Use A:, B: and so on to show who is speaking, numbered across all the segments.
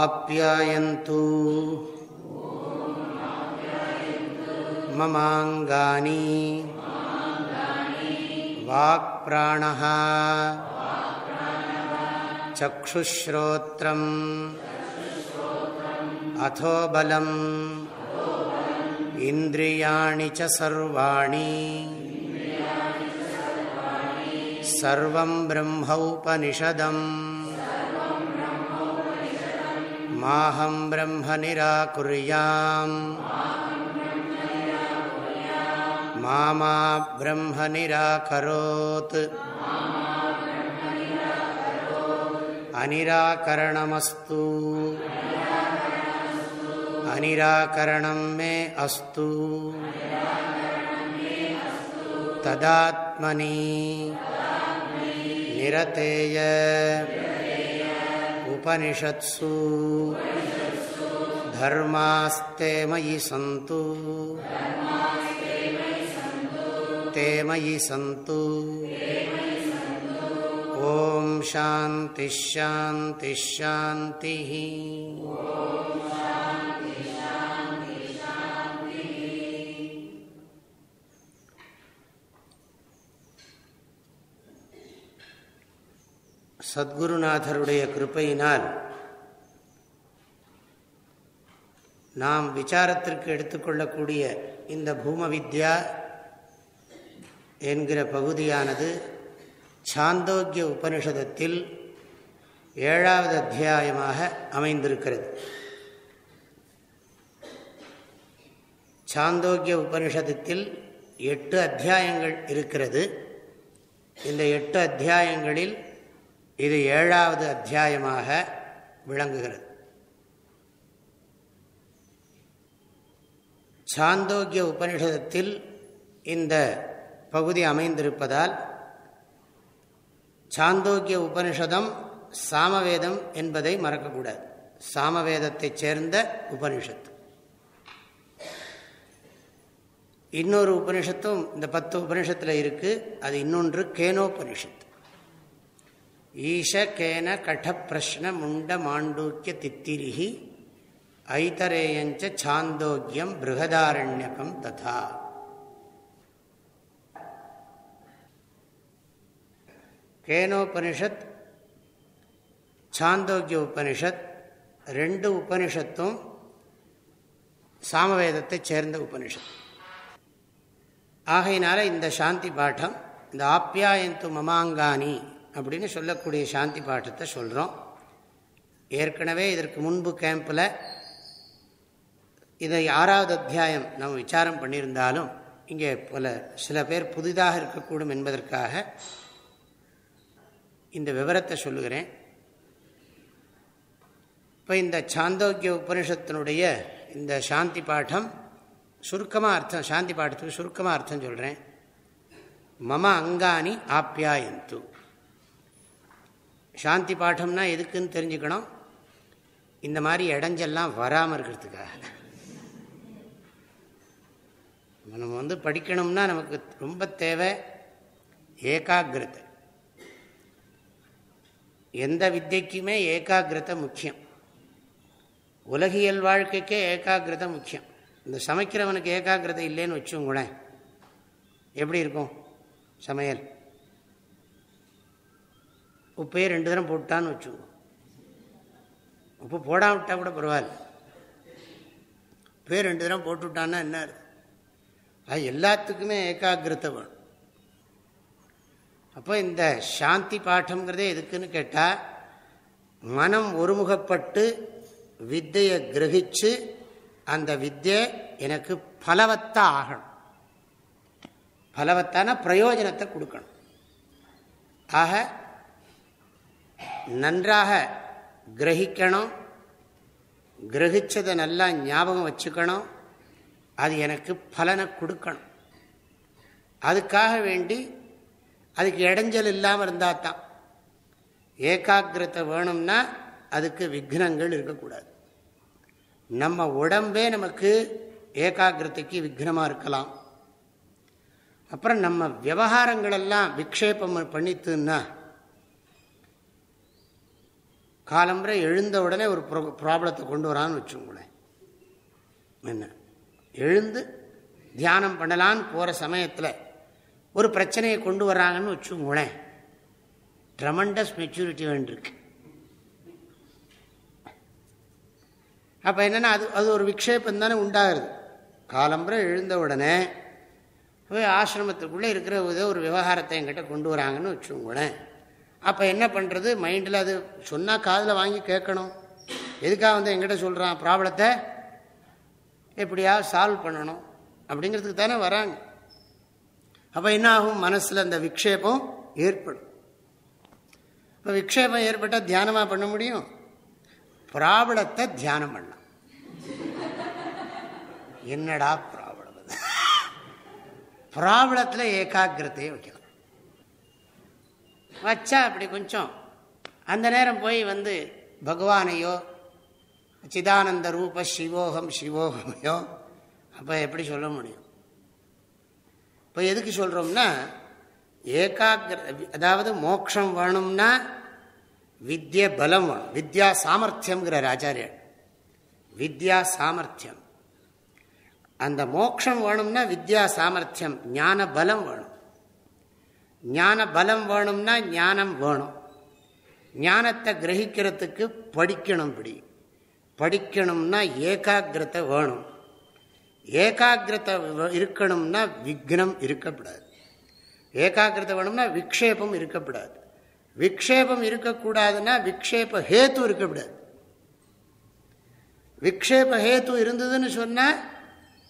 A: आप्यायन्तु ममाङ्गानि वाक्प्राणः चक्षुश्रोत्रम् अथो बलम् इन्द्रियाणि च सर्वाणि सर्वं ब्रह्मौपनिषदम् माहं ब्रह्म निराकुर्याम् मा मा ब्रह्म निराकरोत् अनिराकरणमस्तु अनिराकरणं मे अस्तु तदात्मनि निरतेय उपनिषत्सु। धर्मास्ते मयि सन्तु। ते मयि सन्तु। ॐ शान्तिश्शान्तिश्शान्तिः சத்குருநாதருடைய கிருப்பையினால் நாம் விசாரத்திற்கு எடுத்துக்கொள்ளக்கூடிய இந்த பூம வித்யா என்கிற பகுதியானது சாந்தோக்கிய உபனிஷதத்தில் ஏழாவது அத்தியாயமாக அமைந்திருக்கிறது. சாந்தோக்கிய உபனிஷதத்தில் எட்டு அத்தியாயங்கள் இருக்கிறது. இந்த எட்டு அத்தியாயங்களில் இது ஏழாவது அத்தியாயமாக விளங்குகிறது. சாந்தோக்கிய உபனிஷதத்தில் இந்த பகுதி அமைந்திருப்பதால் சாந்தோக்கிய உபனிஷதம் சாமவேதம் என்பதை மறக்கக்கூடாது. சாமவேதத்தைச் சேர்ந்த உபனிஷத்து இன்னொரு உபனிஷத்தும் இந்த பத்து உபனிஷத்தில் இருக்குது அது இன்னொன்று கேனோபனிஷத். ஈஷகேன கடப்பிரஷ்ன முண்ட மாண்டூக்கிய தித்திரிகி ஐதரேயஞ்ச சாந்தோக்கியம் பிருகதாரண்யகம் ததா. கேனோபனிஷத் சாந்தோக்கிய உபனிஷத் ரெண்டு உபனிஷத்தும் சாமவேதத்தை சேர்ந்த உபனிஷத். ஆகையினால இந்த சாந்தி பாடம் இந்த ஆப்யாயந்து மமாங்கானி அப்படின்னு சொல்லக்கூடிய சாந்தி பாட்டத்தை சொல்கிறோம் ஏற்கனவே இதற்கு முன்பு கேம்பில் இதை ஆறாவது அத்தியாயம் நம்ம விசாரம் பண்ணியிருந்தாலும் இங்கே பல சில பேர் புதிதாக இருக்கக்கூடும் என்பதற்காக இந்த விவரத்தை சொல்லுகிறேன். இப்போ இந்த சாந்தோக்கிய உபனிஷத்தினுடைய இந்த சாந்தி பாடம் சுருக்கமாக அர்த்தம் சாந்தி பாடத்துக்கு சுருக்கமாக அர்த்தம் சொல்கிறேன் மம அங்கானி ஆப்யாயந்து. சாந்தி பாடம்னா எதுக்குன்னு தெரிஞ்சுக்கணும். இந்த மாதிரி இடைஞ்செல்லாம் வராமல் இருக்கிறதுக்காக. நம்ம வந்து படிக்கணும்னா நமக்கு ரொம்ப தேவை ஏகாகிரதை எந்த வித்தைக்குமே ஏகாகிரதை முக்கியம். உலகியல் வாழ்க்கைக்கே ஏகாகிரதை முக்கியம். இந்த சமைக்கிறவனுக்கு ஏகாகிரதை இல்லைன்னு வச்சுங்களேன் எப்படி இருக்கும்? சமையல். உப்பையே ரெண்டு தரம் போட்டான்னு வச்சுக்கோ. உப்பு போடாம விட்டால் கூட பரவாயில்ல. உப்பையே ரெண்டு தரம் போட்டு விட்டான்னா என்ன அது எல்லாத்துக்குமே ஏகாகிரத்தை வேணும். அப்போ இந்த சாந்தி பாட்டம்ங்கிறதே எதுக்குன்னு கேட்டால் மனம் ஒருமுகப்பட்டு வித்தையை கிரகிச்சு அந்த வித்தியை எனக்கு பலவத்தா ஆகணும். பலவத்தான பிரயோஜனத்தை கொடுக்கணும். ஆக நன்றாக கிரகிக்கணும். கிரகிச்சதை நல்லா ஞாபகம் வச்சுக்கணும். அது எனக்கு பலனை கொடுக்கணும். அதுக்காக வேண்டி அதுக்கு இடைஞ்சல் இல்லாமல் இருந்தால் தான். ஏகாகிரத்தை வேணும்னா அதுக்கு விக்னங்கள் இருக்கக்கூடாது. நம்ம உடம்பே நமக்கு ஏகாகிரதைக்கு விக்னமாக இருக்கலாம். அப்புறம் நம்ம விவகாரங்களெல்லாம் விக்ஷேபம் பண்ணித்துன்னா காலம்புரை எழுந்த உடனே ஒரு ப்ராப்ளத்தை கொண்டு வரான்னு வச்சுங்களேன் என்ன? எழுந்து தியானம் பண்ணலான்னு போகிற சமயத்தில் ஒரு பிரச்சனையை கொண்டு வர்றாங்கன்னு வச்சுங்களேன் ட்ரமண்டஸ் மெச்சூரிட்டி வேண்டியிருக்கு. அப்போ என்னென்னா அது அது ஒரு விக்ஷேபம் தானே உண்டாகுது. காலம்புரை எழுந்த உடனே போய் ஆசிரமத்துக்குள்ளே இருக்கிற ஏதோ ஒரு விவகாரத்தை என்கிட்ட கொண்டு வராங்கன்னு வச்சுங்களேன் அப்போ என்ன பண்ணுறது மைண்டில் அது சொன்னால் காதில் வாங்கி கேட்கணும். எதுக்காக வந்து எங்கிட்ட சொல்கிறான் ப்ராப்ளத்தை? எப்படியாவது சால்வ் பண்ணணும். அப்படிங்கிறதுக்கு தானே வராங்க. அப்போ என்ன ஆகும் மனசில் அந்த விக்ஷேபம் ஏற்படும். இப்போ விக்ஷேபம் ஏற்பட்டால் தியானமாக பண்ண முடியும்? ப்ராப்ளத்தை தியானம் பண்ணலாம். என்னடா ப்ராப்ளம் ப்ராப்ளத்தில் ஏகாகிரத்தையே வைக்கலாம். வச்சா அப்படி கொஞ்சம். அந்த நேரம் போய் வந்து பகவானையோ சிதானந்த ரூப சிவோகம் சிவோகமையோ அப்போ எப்படி சொல்ல முடியும்? இப்போ எதுக்கு சொல்கிறோம்னா ஏகாகிர அதாவது மோக்ஷம் வேணும்னா வித்ய பலம் வேணும். வித்யா சாமர்த்தியம்ங்கிறார் ஆச்சாரியர். வித்யா சாமர்த்தியம். அந்த மோக்ஷம் வேணும்னா வித்யா சாமர்த்தியம் ஞான பலம் வேணும். ஞான பலம் வேணும்னா ஞானம் வேணும். ஞானத்தை கிரகிக்கிறதுக்கு படிக்கணும் இப்படி படிக்கணும்னா ஏகாகிரத்தை வேணும். ஏகாகிரத்தை இருக்கணும்னா விக்னம் இருக்கப்படாது. ஏகாகிரத்தை வேணும்னா விக்ஷேபம் இருக்கப்படாது. விக்ஷேபம் இருக்கக்கூடாதுன்னா விக்ஷேப ஹேத்து இருக்கக்கூடாது விக்ஷேப ஹேத்து இருந்ததுன்னு சொன்னால்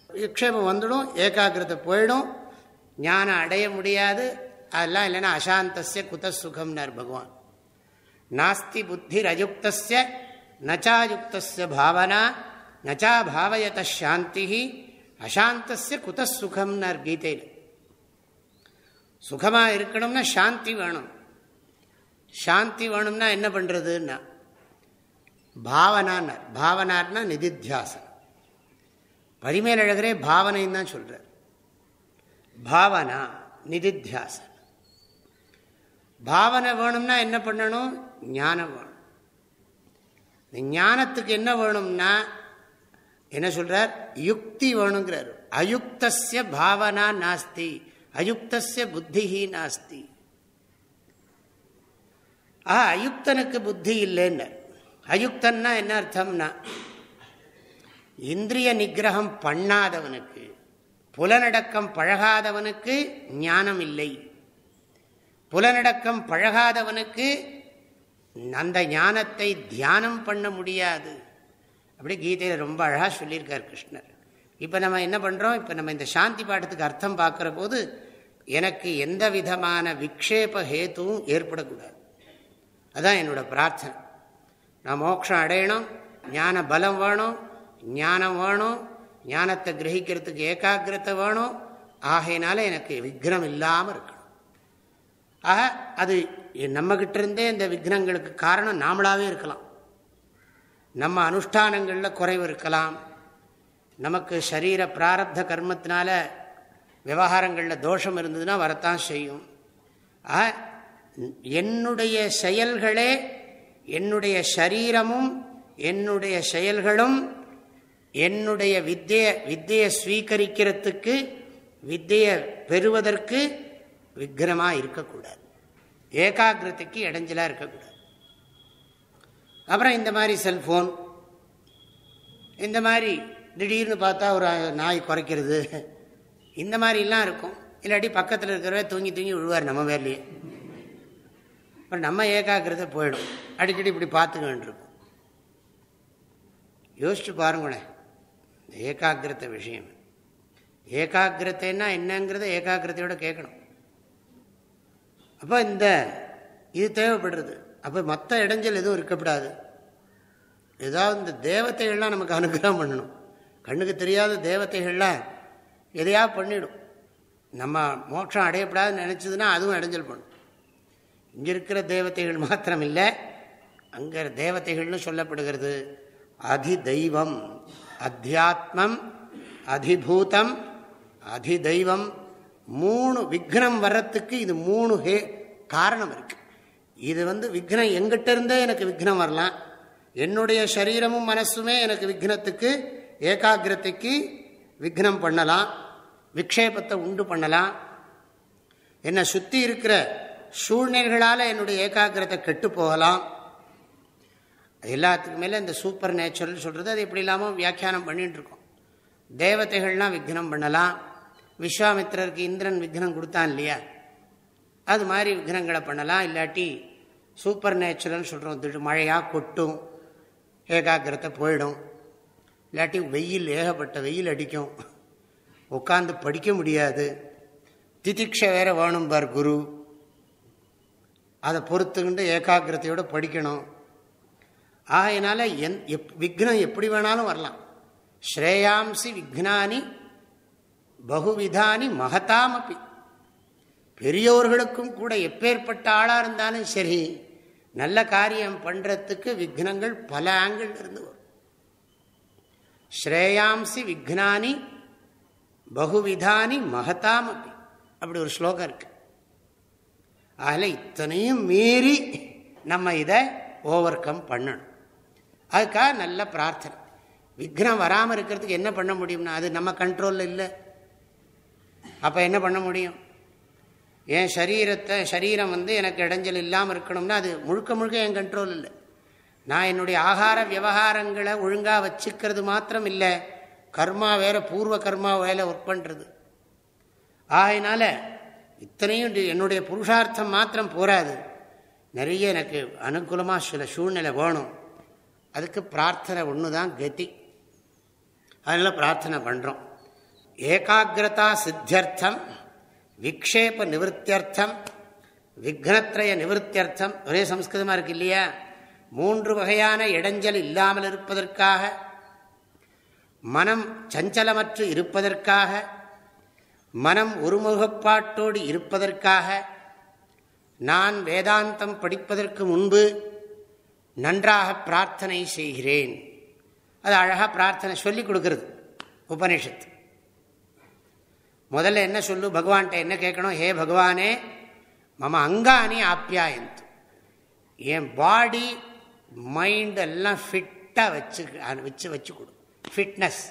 A: விக்ஷேபம் வந்துடும் ஏகாகிரத்தை போயிடும். ஞானம் அடைய முடியாது. அதெல்லாம் இல்லைன்னா அசாந்தசிய குத சுகம்னார் பகவான் நாஸ்தி புத்தி அயுக்தஸ்ய நச்சாயுக்தஸ்ய பாவனா நச்சா பாவயத சாந்தி அசாந்தசிய குத சுகம்னார் கீதையில் சுகமாக இருக்கணும்னா சாந்தி வேணும்। சாந்தி வேணும்னா என்ன பண்ணுறதுன்னா பாவனான்னார் பாவனார்னா நிதித்தியாசனம் பரிமேலழகரே பாவனைன்னு தான் சொல்கிறார் பாவனா நிதித்தியாசனம் பாவனை வேணும்னா என்ன பண்ணணும்? ஞானம் வேணும். இந்த ஞானத்துக்கு என்ன வேணும்னா என்ன சொல்றார்? யுக்தி வேணுங்கிறார். அயுக்தசிய பாவனா நாஸ்தி. அயுக்தசிய புத்தி நாஸ்தி. ஆஹா அயுக்தனுக்கு புத்தி இல்லைன்னு அயுக்தன்னா என்ன அர்த்தம்னா இந்திரிய நிகிரகம் பண்ணாதவனுக்கு புலனடக்கம் பழகாதவனுக்கு ஞானம் இல்லை. புலனடக்கம் பழகாதவனுக்கு அந்த ஞானத்தை தியானம் பண்ண முடியாது. அப்படி கீதையில் ரொம்ப அழகாக சொல்லியிருக்கார் கிருஷ்ணர். இப்போ நம்ம என்ன பண்ணுறோம் இப்போ நம்ம இந்த சாந்தி பாடத்துக்கு அர்த்தம் பார்க்குற போது எனக்கு எந்த விதமான விக்ஷேப ஹேத்துவும் ஏற்படக்கூடாது. அதுதான் என்னோட பிரார்த்தனை. நான் மோட்சம் அடையணும் ஞான பலம் வேணும் ஞானம் வேணும் ஞானத்தை கிரகிக்கிறதுக்கு ஏகாகிரத்தை வேணும். ஆகையினால எனக்கு விக்னம் இல்லாமல் இருக்கணும். ஆக அது நம்மகிட்ட இருந்தே இந்த விக்னங்களுக்கு காரணம் நாமளாவே இருக்கலாம். நம்ம அனுஷ்டானங்களில் குறைவு இருக்கலாம். நமக்கு சரீர பிராரப்த கர்மத்தினால விவகாரங்களில் தோஷம் இருந்ததுன்னா வரத்தான் செய்யும். ஆக என்னுடைய செயல்களே என்னுடைய சரீரமும் என்னுடைய செயல்களும் என்னுடைய வித்திய வித்தியை ஸ்வீகரிக்கிறதுக்கு வித்தியை பெறுவதற்கு விக்னமாக இருக்கக்கூடாது. ஏகாகிரதைக்கு இடைஞ்சலாக இருக்கக்கூடாது. அப்புறம் இந்த மாதிரி செல்ஃபோன் இந்த மாதிரி திடீர்னு பார்த்தா ஒரு நாய் குறைக்கிறது இந்த மாதிரிலாம் இருக்கும். இல்லாட்டி பக்கத்தில் இருக்கிறவ தூங்கி தூங்கி விழுவார் நம்ம வேலையே அப்புறம் நம்ம ஏகாகிரதை போயிடும். அடிக்கடி இப்படி பார்த்துக்க வேண்டியிருக்கும் யோசிச்சு பாருங்களேன். ஏகாகிரத விஷயம். ஏகாகிரத்தைன்னா என்னங்கிறத ஏகாகிரதையோட கேட்கணும். அப்போ இந்த இது தேவைப்படுறது. அப்போ மற்ற இடைஞ்சல் எதுவும் இருக்கக்கூடாது. ஏதாவது இந்த தேவத்தைகள்லாம் நமக்கு அனுகிரகம் பண்ணணும். கண்ணுக்கு தெரியாத தேவத்தைகள்லாம் எதையா பண்ணிடும். நம்ம மோட்சம் அடையப்படாதுன்னு நினச்சதுன்னா அதுவும் இடைஞ்சல் பண்ணும். இங்கே இருக்கிற தேவதைகள் மாத்திரம் இல்லை அங்கே தேவதைகள்னு சொல்லப்படுகிறது. அதிதெய்வம் அத்தியாத்மம் அதிபூதம் அதிதெய்வம் மூணு விக்னம் வர்றதுக்கு இது மூணு ஹே காரணம் இருக்கு. இது வந்து விக்னம் எங்கிட்ட இருந்தே எனக்கு விக்னம் வரலாம். என்னுடைய சரீரமும் மனசுமே எனக்கு விக்னத்துக்கு ஏகாகிரத்தைக்கு விக்னம் பண்ணலாம். விக்ஷேபத்தை உண்டு பண்ணலாம். என்னை சுற்றி இருக்கிற சூழ்நிலைகளால் என்னுடைய ஏகாகிரத்தை கெட்டு போகலாம். எல்லாத்துக்கு மேலே இந்த சூப்பர் நேச்சுரல் சொல்கிறது அது எப்படி இல்லாமல் வியாக்கியானம் பண்ணிகிட்டு இருக்கோம். தேவதைகள்லாம் விக்னம் பண்ணலாம். விஸ்வாமித்திரருக்கு இந்திரன் விக்னம் கொடுத்தான் இல்லையா? அது மாதிரி விக்னங்களை பண்ணலாம் இல்லாட்டி சூப்பர் நேச்சுரல்னு சொல்கிறோம் திட்டு மழையாக கொட்டும் ஏகாகிரத்தை போயிடும். இல்லாட்டி வெயில் ஏகப்பட்ட வெயில் அடிக்கும். உட்காந்து படிக்க முடியாது. திதிக்ஷ வேற வேணும் பார் குரு. அதை பொறுத்துக்கிட்டு ஏகாகிரத்தையோடு படிக்கணும். ஆகையினால என் எப் விக்னம் எப்படி வேணாலும் வரலாம். ஸ்ரேயாம்சி விக்னானி பகுவிதானி மகதாம் அப்படி பெரியோர்களுக்கும் கூட எப்பேற்பட்ட ஆளாக இருந்தாலும் சரி நல்ல காரியம் பண்ணுறதுக்கு விக்னங்கள் பல ஆங்கிள் இருந்து வரும். ஸ்ரேயாம்சி விக்னானி பகுவிதானி மகதாம் அப்படி அப்படி ஒரு ஸ்லோகம் இருக்கு. அதில் இத்தனையும் மீறி நம்ம இதை ஓவர் கம் பண்ணணும். அதுக்காக நல்ல பிரார்த்தனை. விக்னம் வராமல் இருக்கிறதுக்கு என்ன பண்ண முடியும்னா அது நம்ம கண்ட்ரோலில் இல்லை. அப்போ என்ன பண்ண முடியும்? என் சரீரத்தை சரீரம் வந்து எனக்கு இடைஞ்சல் இல்லாமல் இருக்கணும்னா அது முழுக்க முழுக்க என் கண்ட்ரோல் இல்லை. நான் என்னுடைய ஆகார விவகாரங்களை ஒழுங்காக வச்சுக்கிறது மாத்திரம் இல்லை கர்மா வேற பூர்வ கர்மா வேலை ஒர்க் பண்ணுறது ஆகினால இத்தனையும் என்னுடைய புருஷார்த்தம் மாத்திரம் போராது நிறைய எனக்கு அனுகூலமாக சில சூழ்நிலை வேணும். அதுக்கு பிரார்த்தனை ஒன்று தான் கதி. அதனால் பிரார்த்தனை பண்ணுறோம் ஏகாகிரதா சித்தியர்த்தம் விக்ஷேப நிவர்த்தியர்த்தம் விக்னத்ரய நிவர்த்தியர்த்தம் ஒரே சம்ஸ்கிருதமாக இருக்கு இல்லையா? மூன்று வகையான இடைஞ்சல் இல்லாமல் இருப்பதற்காக மனம் சஞ்சலமற்று இருப்பதற்காக மனம் ஒருமுகப்பாட்டோடு இருப்பதற்காக நான் வேதாந்தம் படிப்பதற்கு முன்பு நன்றாக பிரார்த்தனை செய்கிறேன். அது அழகாக பிரார்த்தனை சொல்லிக் கொடுக்கறது உபனிஷத்து. முதல்ல என்ன சொல்லு? பகவான்கிட்ட என்ன கேட்கணும்? ஹே பகவானே மம அங்கானி ஆப்பியாயந்து என் பாடி மைண்ட் எல்லாம் ஃபிட்டாக வச்சு வச்சு வச்சு கொடு. ஃபிட்னஸ்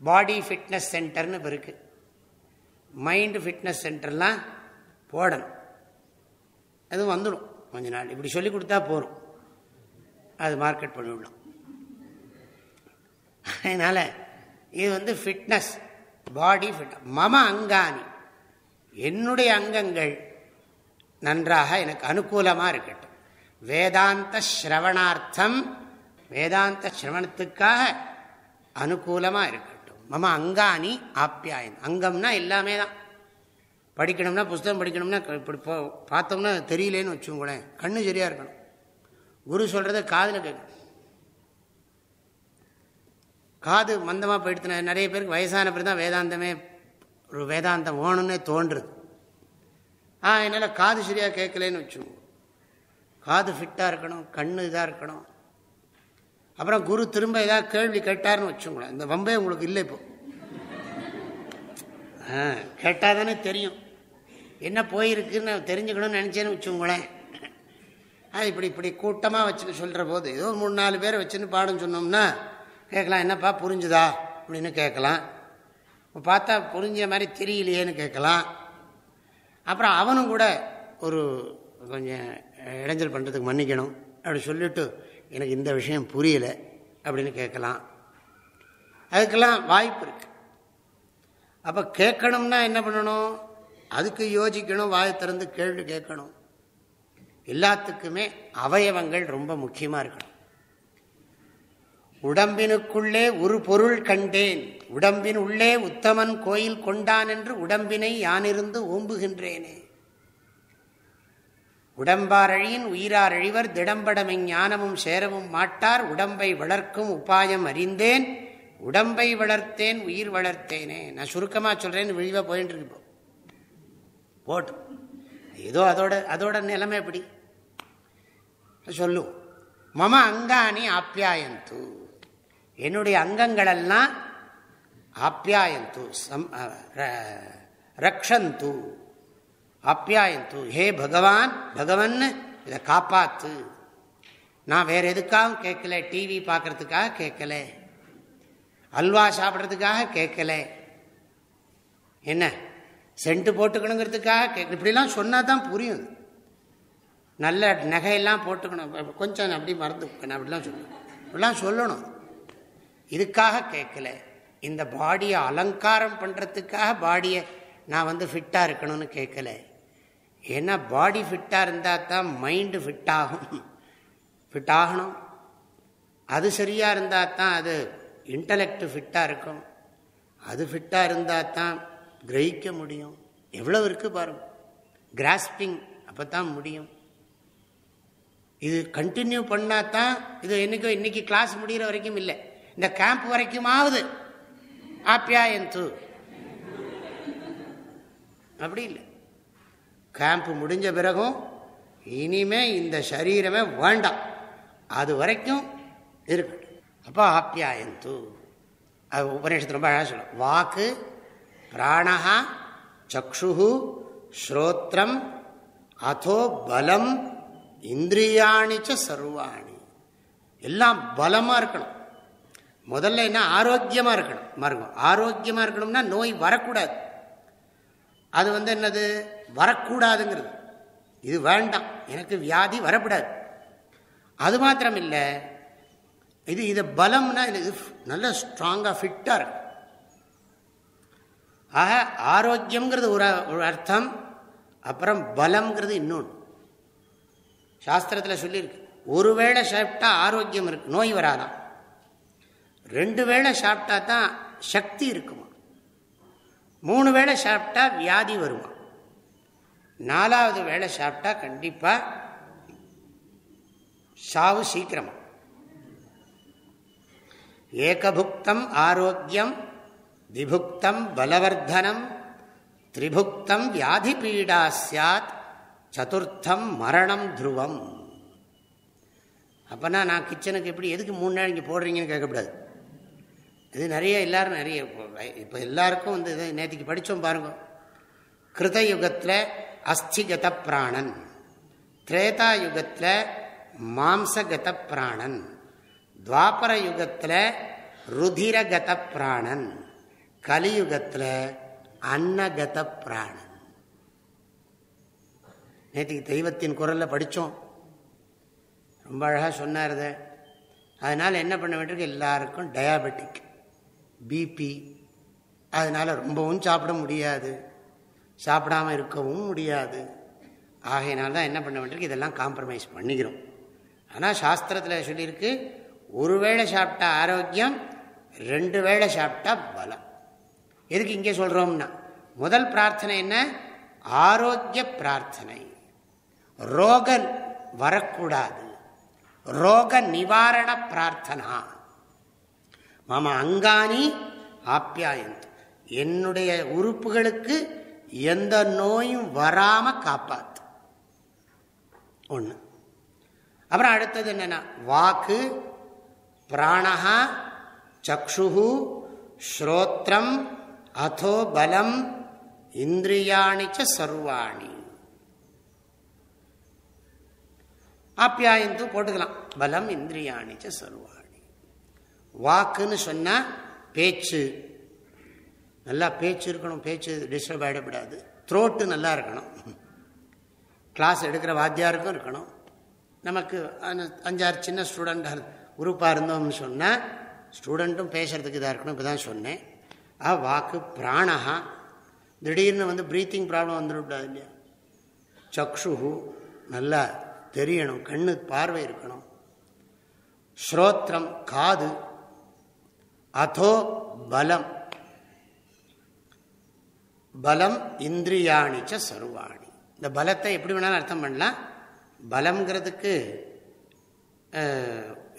A: பாடி ஃபிட்னஸ் சென்டர்னு இப்போ இருக்குது மைண்டு ஃபிட்னஸ் சென்டர்லாம் போடணும். அது வந்துடும் கொஞ்ச நாள். இப்படி சொல்லி கொடுத்தா போகிறோம் அது மார்க்கெட் பண்ணிவிடலாம் அதனால் இது வந்து ஃபிட்னஸ் பாடி ஃபிட் மம அங்காணி. என்னுடைய அங்கங்கள் நன்றாக எனக்கு அனுகூலமாக இருக்கட்டும். வேதாந்த ஸ்ரவணார்த்தம் வேதாந்த சிரவணத்துக்காக அனுகூலமாக இருக்கட்டும். மம அங்காணி ஆப்பியாயன் அங்கம்னா எல்லாமே தான். படிக்கணும்னா புஸ்தகம் படிக்கணும்னா இப்படி போ பார்த்தோம்னா தெரியலேன்னு வச்சுக்கோங்களேன். கண்ணு சரியாக இருக்கணும். குரு சொல்கிறத காதில் கேட்கணும். காது மந்தமாக போயிடுத்து நிறைய பேருக்கு வயசான பேர் தான் வேதாந்தமே ஒரு வேதாந்தம் ஓணுன்னே தோன்றுறது ஆ என்னால் காது சரியாக கேட்கலன்னு வச்சுக்கோங்க காது ஃபிட்டாக இருக்கணும் கண்ணு இதாக இருக்கணும். அப்புறம் குரு திரும்ப ஏதாவது கேள்வி கேட்டார்னு வச்சுங்களேன் இந்த வம்பே உங்களுக்கு இல்லை இப்போ. கேட்டால் தானே தெரியும். என்ன போயிருக்குன்னு தெரிஞ்சுக்கணும்னு நினச்சேன்னு வச்சுக்கோங்களேன். அது இப்படி இப்படி கூட்டமாக வச்சுன்னு சொல்கிற போது ஏதோ மூணு நாலு பேரை வச்சுன்னு பாடம் சொன்னோம்னா கேட்கலாம் என்னப்பா புரிஞ்சுதா? அப்படின்னு கேட்கலாம். பார்த்தா புரிஞ்ச மாதிரி தெரியலையேன்னு கேட்கலாம். அப்புறம் அவனும் கூட ஒரு கொஞ்சம் இடைஞ்சல் பண்ணுறதுக்கு மன்னிக்கணும் அப்படி சொல்லிவிட்டு எனக்கு இந்த விஷயம் புரியலை அப்படின்னு கேட்கலாம். அதுக்கெல்லாம் வாய்ப்பு இருக்குது அப்போ கேட்கணும்னா என்ன பண்ணணும்? அதுக்கு யோசிக்கணும் வாய் திறந்து கேள்வி கேட்கணும். எல்லாத்துக்குமே அவயவங்கள் ரொம்ப முக்கியமாக இருக்கணும். உடம்பினுக்குள்ளே ஒரு பொருள் கண்டேன். உடம்பின் உள்ளே உத்தமன் கோயில் கொண்டான் என்று உடம்பினை யானிருந்து ஓம்புகின்றேனே. உடம்பாரழியின் உயிரார் அழிவர் திடம்படமை ஞானமும் சேரவும் மாட்டார். உடம்பை வளர்க்கும் உபாயம் அறிந்தேன். உடம்பை வளர்த்தேன் உயிர் வளர்த்தேனே. நான் சுருக்கமாக சொல்கிறேன்னு விழிவாக போயின்னு இருக்கு போட்டும் ஏதோ அதோட அதோட நிலைமை எப்படி? சொல்லும் மம அங்காணி ஆப்யாயந்து. என்னுடைய அங்கங்களெல்லாம் ஆப்யாயந்து ரக்ஷந்து. அப்பியாயந்து ஹே பகவான் பகவன் இதை காப்பாத்து. நான் வேற எதுக்காகவும் கேட்கல டிவி பார்க்கறதுக்காக கேட்கல. அல்வா சாப்பிட்றதுக்காக கேட்கல. என்ன? சென்ட்டு போட்டுக்கணுங்கிறதுக்காக கேட்க இப்படிலாம் சொன்னால் தான் புரியும். நல்ல நகையெல்லாம் போட்டுக்கணும். கொஞ்சம் அப்படி மறந்து அப்படிலாம் சொல்லணும் இப்படிலாம் சொல்லணும். இதுக்காக கேட்கல. இந்த பாடியை அலங்காரம் பண்ணுறதுக்காக பாடியை நான் வந்து ஃபிட்டாக இருக்கணும்னு கேட்கல. ஏன்னா பாடி ஃபிட்டாக இருந்தால் தான் மைண்டு ஃபிட் ஆகும். ஃபிட் ஆகணும். அது சரியாக இருந்தால் தான் அது இன்டலெக்ட் ஃபிட்டாக இருக்கும். அது ஃபிட்டாக இருந்தால் தான் கிரகிக்க முடியும். எவ்வளோ இருக்குது பாருங்க. கிராஸ்பிங் அப்போ தான் முடியும். இது கண்டினியூ பண்ணால் தான் இது என்றைக்கும் இன்றைக்கி கிளாஸ் முடிகிற வரைக்கும் இல்லை. இந்த கேம்ப் வரைக்குமாவது ஆப்யாயந்து. அப்படி இல்லை. கேம்ப் முடிஞ்ச பிறகும் இனிமே இந்த சரீரமே வேண்டாம். அது வரைக்கும் இருக்கட்டும். அப்போ ஆப்யாயந்து. அது உபநிஷத்து ரொம்ப அழகாக சொல்லும். வாக்கு பிராணஹா சக்ஷு ஸ்ரோத்திரம் அதோ பலம் இந்திரியாணிச்ச சர்வாணி. எல்லாம் பலமாக இருக்கணும். முதல்ல என்ன? ஆரோக்கியமாக இருக்கணும். மருங்கும் ஆரோக்கியமாக இருக்கணும்னா நோய் வரக்கூடாது. அது வந்து என்னது? வரக்கூடாதுங்கிறது. இது வேண்டாம். எனக்கு வியாதி வரக்கூடாது. அது மாத்திரம் இல்லை இது இது பலம்னா இது நல்ல ஸ்ட்ராங்காக ஃபிட்டாக இருக்கும் ஆக ஆரோக்கியங்கிறது ஒரு ஒரு அர்த்தம் அப்புறம் பலம்ங்கிறது இன்னொன்று சாஸ்திரத்தில் சொல்லியிருக்கு. ஒரு வேளை சாப்பிட்டா ஆரோக்கியம் இருக்கு நோய் வராதான் ரெண்டு வேளை சாப்பிட்டா தான் சக்தி இருக்குமா? மூணு வேளை சாப்பிட்டா வியாதி வருமா? நாலாவது வேளை சாப்பிட்டா கண்டிப்பாக சாவு சீக்கிரமா. ஏகபுக்தம் ஆரோக்கியம் திபுக்தம் பலவர்தனம் திரிபுக்தம் வியாதி பீடா சாத் சதுர்த்தம் மரணம் துருவம். அப்போனா நான் கிச்சனுக்கு எப்படி எதுக்கு மூணு நாள் இங்கே போடுறீங்கன்னு கேட்கக்கூடாது. இது நிறைய எல்லாரும் நிறைய இப்போ எல்லாருக்கும் வந்து இதை நேற்றுக்கு படித்தோம் பாருங்க. கிருதயுகத்தில் அஸ்திகத பிராணன் திரேதா யுகத்தில் மாம்சகத பிராணன் துவாபர யுகத்தில் ருதிரகத பிராணன் கலியுகத்தில் அன்னகத பிராணன் நேற்றுக்கு தெய்வத்தின் குரலில் படித்தோம் ரொம்ப அழகாக சொன்னார் அதனால் என்ன பண்ண வேண்டியிருக்கு? எல்லாருக்கும் டயாபெட்டிக் பிபி அதனால் ரொம்பவும் சாப்பிட முடியாது. சாப்பிடாமல் இருக்கவும் முடியாது. ஆகையினால தான் என்ன பண்ண வேண்டியிருக்கு? இதெல்லாம் காம்ப்ரமைஸ் பண்ணிக்கிறோம். ஆனால் சாஸ்திரத்தில் சொல்லியிருக்கு ஒரு வேளை சாப்பிட்டா ஆரோக்கியம் ரெண்டு வேளை சாப்பிட்டா பலம். எதுக்கு இங்கே சொல்கிறோம்னா முதல் பிரார்த்தனை என்ன? ஆரோக்கிய பிரார்த்தனை. ரோக வரக்கூடாது. ரோக நிவாரண பிரார்த்தனா. மம அங்கானி ஆப்பியாயந்த் என்னுடைய உறுப்புகளுக்கு எந்த நோயும் வராம காப்பாத்து. ஒன்று அப்புறம் அடுத்தது என்னன்னா வாக்கு பிராணா சக்ஷு ஸ்ரோத்திரம் அதோ பலம் இந்திரியாணிச்ச சர்வாணி. ஆப்பியாயந்து போட்டுக்கலாம். பலம் இந்திரியாணிச்ச சர்வாணி வாக்குன்னு சொன்னால் பேச்சு. நல்லா பேச்சு இருக்கணும் பேச்சு டிஸ்டர்ப் ஆகிடக்கூடாது த்ரோட்டு நல்லா இருக்கணும். கிளாஸ் எடுக்கிற வாத்தியாருக்கும் இருக்கணும். நமக்கு அஞ்சாறு சின்ன ஸ்டூடெண்டாக உறுப்பாக இருந்தோம்னு சொன்னால் ஸ்டூடெண்ட்டும் பேசுகிறதுக்கு இதாக இருக்கணும் இப்போ தான் சொன்னேன். ஆ வாக்கு பிராணஹா. திடீர்னு வந்து ப்ரீத்திங் ப்ராப்ளம் வந்துடக்கூடாது இல்லையா? சக்ஷுகு நல்லா தெரியணும் கண்ணு பார்வை இருக்கணும். ஸ்ரோத்திரம் காது. அதோ பலம் பலம் இந்திரியாணிச்ச சர்வாணி இந்த பலத்தை எப்படி வேணாலும் அர்த்தம் பண்ணலாம். பலம்ங்கிறதுக்கு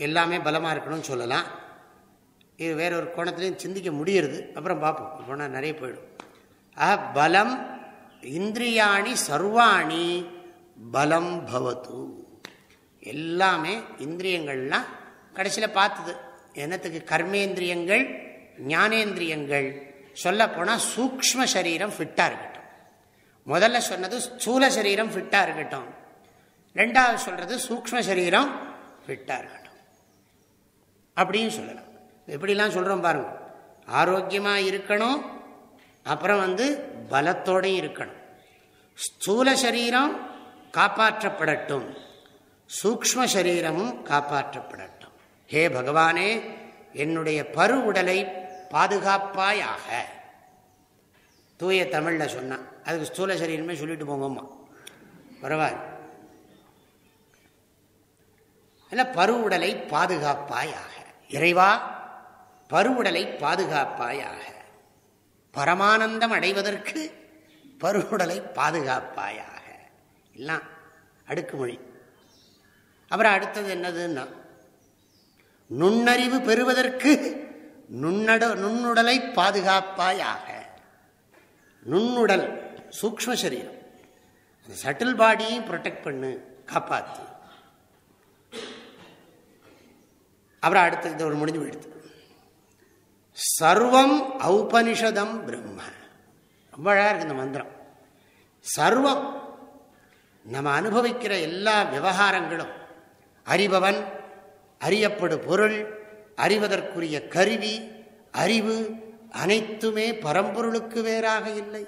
A: எல்லாமே பலமாக இருக்கணும்னு சொல்லலாம். இது வேற ஒரு கோணத்துலையும் சிந்திக்க முடியறது. அப்புறம் பார்ப்போம். போனால் நிறைய போயிடும். ஆ பலம் இந்திரியாணி சர்வாணி பலம் பவத்து எல்லாமே இந்திரியங்கள்லாம் கடைசியில் பார்த்தது. என்னத்துக்கு? கர்மேந்திரியங்கள் ஞானேந்திரியங்கள். சொல்ல போனால் சூக்ம சரீரம் ஃபிட்டாக இருக்கட்டும். முதல்ல சொன்னது ஸ்தூல சரீரம் ஃபிட்டாக இருக்கட்டும். ரெண்டாவது சொல்கிறது சூக்ம சரீரம் ஃபிட்டாக இருக்கட்டும். அப்படின்னு சொல்லலாம். எப்படிலாம் சொல்கிறோம் பாருங்க. ஆரோக்கியமாக இருக்கணும் அப்புறம் வந்து பலத்தோடையும் இருக்கணும். ஸ்தூல சரீரம் காப்பாற்றப்படட்டும். சூக்ம சரீரமும் காப்பாற்றப்படட்டும். ஹே பகவானே என்னுடைய பரு உடலை பாதுகாப்பாயாக. தூய தமிழில் சொன்னான் அதுக்கு ஸ்தூல சரீரமே சொல்லிட்டு போங்கம்மா. பரவாயில்ல. இல்லை பருவுடலை பாதுகாப்பாயாக. இறைவா பருவுடலை பாதுகாப்பாயாக. பரமானந்தம் அடைவதற்கு பருவுடலை பாதுகாப்பாயாக. எல்லாம் அடுக்குமொழி. அப்புறம் அடுத்தது என்னதுன்னா நுண்ணறிவு பெறுவதற்கு நுண்ணட நுண்ணுடலை பாதுகாப்பாயாக. நுண்ணுடல் சூக்ம சரீரம். அந்த சட்டில் பாடியும் ப்ரொடெக்ட் பண்ணு காப்பாற்று அப்புறம் அடுத்தது இந்த ஒரு முடிஞ்சு போயிடுது. சர்வம் ஔபனிஷதம் பிரம்ம. ரொம்ப அழகாக இருக்கு இந்த மந்திரம். சர்வம் நம்ம அனுபவிக்கிற எல்லா விவகாரங்களும் அறிபவன் அறியப்படு பொருள் அறிவதற்குரிய கருவி அறிவு அனைத்துமே பரம்பொருளுக்கு வேறாக இல்லை.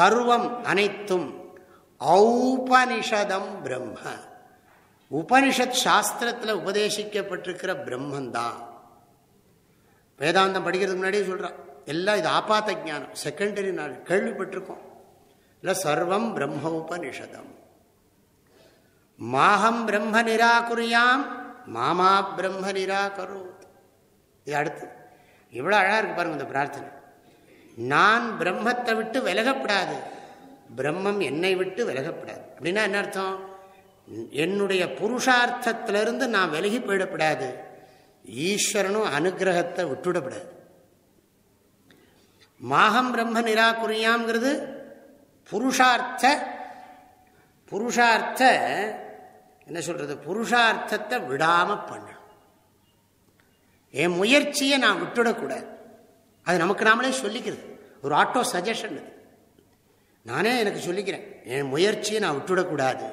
A: சர்வம் அனைத்தும் ஔபனிஷதம் பிரம்ம. உபனிஷத் சாஸ்திரத்தில் உபதேசிக்கப்பட்டிருக்கிற பிரம்மந்தான். வேதாந்தம் படிக்கிறதுக்கு முன்னாடியே சொல்கிறான் எல்லாம் இது ஆபாத்த ஜானம் செகண்டரி நாள் கேள்விப்பட்டிருக்கோம். இல்லை சர்வம் பிரம்ம உபனிஷதம். மாஹம் பிரம்ம நிராகுரியாம் மாமா பிரம்ம நிராகரு இது அடுத்து. இவ்வளோ அழகாக இருக்கு பாருங்க இந்த பிரார்த்தனை. நான் பிரம்மத்தை விட்டு விலகப்படாது. பிரம்மம் என்னை விட்டு விலகப்படாது. அப்படின்னா என்ன அர்த்தம்? என்னுடைய புருஷார்த்தத்திலிருந்து நான் விலகி போயிடப்படாது. ஈஸ்வரனும் அனுகிரகத்தை விட்டுவிடப்படாது. மாகம் பிரம்ம நிராகுரியாம்ங்கிறது புருஷார்த்த புருஷார்த்த என்ன சொல்றது? புருஷார்த்தத்தை விடாம பண்ணணும். என் முயற்சியை நான் விட்டுடக்கூடாது. அது நமக்கு நாமளே சொல்லிக்கிறது. ஒரு ஆட்டோ சஜஷன் அது. நானே எனக்கு சொல்லிக்கிறேன். என் முயற்சியை நான் விட்டுவிடக்கூடாது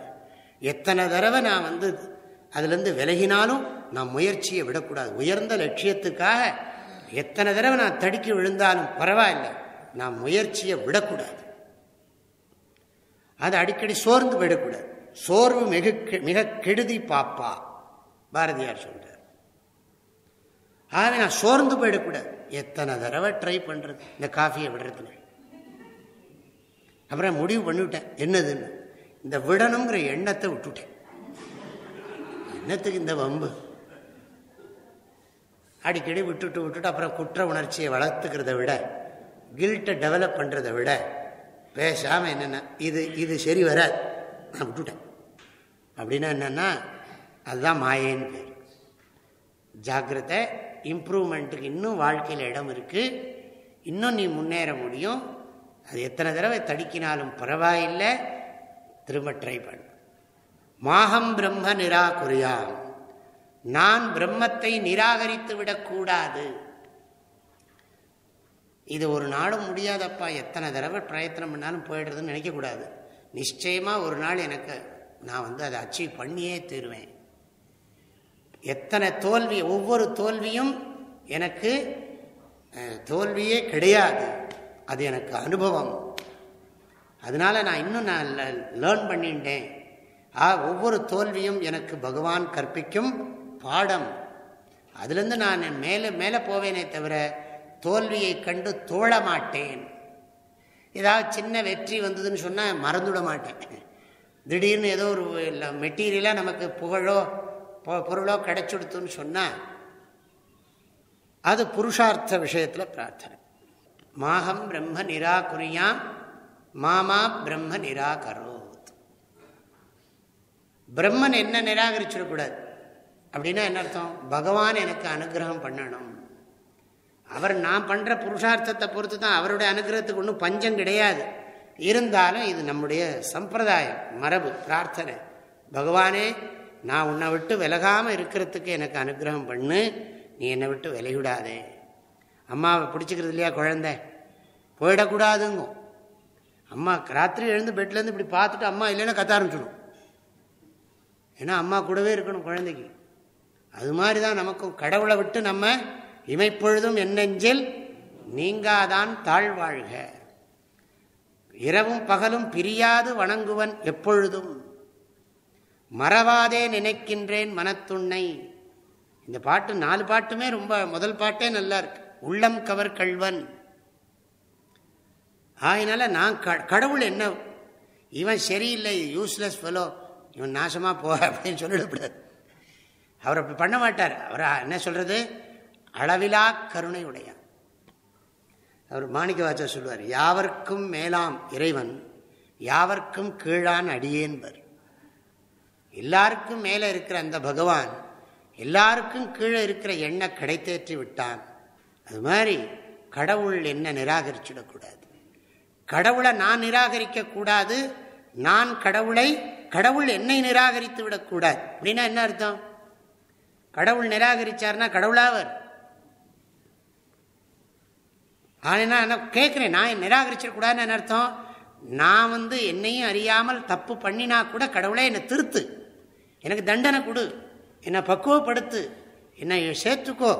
A: எத்தனை தடவை நான் வந்து அதுலேருந்து விலகினாலும் நான் முயற்சியை விடக்கூடாது. உயர்ந்த லட்சியத்துக்காக எத்தனை தடவை நான் தடுக்கி விழுந்தாலும் பரவாயில்ல. நான் முயற்சியை விடக்கூடாது. அது அடிக்கடி சோர்ந்து விடக்கூடாது சோர்வு மிக மிக கெடுதி பாப்பா. பாரதியார் சொல்றார். ஆகவே நான் சோர்ந்து போயிடக்கூடாது. எத்தனை தடவை ட்ரை பண்றது? இந்த காஃபியை விடுறதுன்னு அப்புறம் முடிவு பண்ணிவிட்டேன். என்னதுன்னு? இந்த விடணுங்கிற எண்ணத்தை விட்டுட்டேன். என்னத்துக்கு இந்த வம்பு? அடிக்கடி விட்டுட்டு விட்டுட்டு அப்புறம் குற்ற உணர்ச்சியை வளர்த்துக்கிறத விட கில்ட்டை டெவலப் பண்ணுறதை விட பேசாமல் என்னென்ன இது இது சரி வராது. நான் விட்டுட்டேன் அப்படின்னா என்னென்னா அதுதான் மாயேன்னு பேர். ஜாக்கிரதை இம்ப்ரூவ்மெண்ட்டுக்கு இன்னும் வாழ்க்கையில் இடம் இருக்குது இன்னும் நீ முன்னேற முடியும். அது எத்தனை தடவை தடுக்கினாலும் பரவாயில்லை. திரும்ப ட்ரை பண்ண. மாகம் பிரம்ம நிராகுரியாம். நான் பிரம்மத்தை நிராகரித்து விடக்கூடாது. இது ஒரு நாளும் முடியாதப்பா. எத்தனை தடவை பிரயத்தனம் பண்ணாலும் போயிடுறதுன்னு நினைக்கக்கூடாது. நிச்சயமாக ஒரு நாள் எனக்கு நான் வந்து அதை அச்சீவ் பண்ணியே தீருவேன். எத்தனை தோல்வி ஒவ்வொரு தோல்வியும் எனக்கு தோல்வியே கிடையாது. அது எனக்கு அனுபவம். அதனால நான் இன்னும் நான் லேர்ன் பண்ணிட்டேன். ஆ ஒவ்வொரு தோல்வியும் எனக்கு பகவான் கற்பிக்கும் பாடம். அதுலேருந்து நான் மேலே மேலே போவேனே தவிர தோல்வியை கண்டு தோழ மாட்டேன். ஏதாவது சின்ன வெற்றி வந்ததுன்னு சொன்னால் மறந்துவிட மாட்டேன். திடீர்னு ஏதோ ஒரு மெட்டீரியலாக நமக்கு புகழோ பொருளோ கிடைச்சுடுத்துன்னு சொன்னால் அது புருஷார்த்த விஷயத்தில் பிரார்த்தனை. மாகம் பிரம்ம நிராகுரியாம் மாமா பிரம்ம நிராகரோத். பிரம்மன் என்ன நிராகரிச்சிடக்கூடாது. அப்படின்னா என்ன அர்த்தம்? பகவான் எனக்கு அனுகிரகம் பண்ணணும். அவர் நான் பண்ணுற புருஷார்த்தத்தை பொறுத்து தான் அவருடைய அனுகிரகத்துக்கு ஒன்றும் பஞ்சம் கிடையாது. இருந்தாலும் இது நம்முடைய சம்பிரதாயம் மரபு பிரார்த்தனை. பகவானே நான் உன்னை விட்டு விலகாமல் இருக்கிறதுக்கு எனக்கு அனுகிரகம் பண்ணு. நீ என்னை விட்டு விலகிவிடாதே. அம்மாவை பிடிச்சிக்கிறது இல்லையா குழந்த? போயிடக்கூடாதுங்கும் அம்மா ராத்திரி எழுந்து பெட்லேருந்து இப்படி பார்த்துட்டு அம்மா இல்லைன்னா கத்த ஆரம்பிச்சிடும். ஏன்னா அம்மா கூடவே இருக்கணும் குழந்தைக்கு. அது மாதிரி தான் நமக்கும் கடவுளை விட்டு நம்ம இமைப்பொழுதும் என்னெஞ்சில் நீங்காதான் தாழ்வாழ்க. இரவும் பகலும் பிரியாது வணங்குவன் எப்பொழுதும். மறவாதே நினைக்கின்றேன் மனத்துண்ணை. இந்த பாட்டு நாலு பாட்டுமே ரொம்ப முதல் பாட்டே நல்லா இருக்கு. உள்ளம் கவர் கல்வன் ஆகினால நான் கடவுள் என்ன இவன் சரியில்லை யூஸ்லெஸ் ஃபெலோ இவன் நாசமாக போ அப்படின்னு சொல்லிடக்கூடாது. அவர் அப்படி பண்ண மாட்டார். அவர் என்ன சொல்றது? அளவிலா கருணை உடையார் அவர் மாணிக்க வாச்சா சொல்லுவார் யாவர்க்கும் மேலாம் இறைவன் யாவர்க்கும் கீழான் அடியேன்பர். எல்லாருக்கும் மேலே இருக்கிற அந்த பகவான் எல்லாருக்கும் கீழே இருக்கிற எண்ணெய் கிடைத்தேற்றி விட்டான். அது மாதிரி கடவுள் என்ன நிராகரிச்சிடக்கூடாது. கடவுளை நான் நிராகரிக்க கூடாது. நான் கடவுளை கடவுள் என்னை நிராகரித்து விடக்கூடாது. அப்படின்னா என்ன அர்த்தம்? கடவுள் நிராகரிச்சார்னா கடவுளாவர். ஆனால் என்ன கேட்குறேன் நான் நிராகரிச்சிடக்கூடாதுன்னு என்ன அர்த்தம்? நான் வந்து என்னையும் அறியாமல் தப்பு பண்ணினா கூட கடவுளே என்னை திருத்து. எனக்கு தண்டனை கொடு. என்னை பக்குவப்படுத்து. என்னை சேர்த்துக்கோ.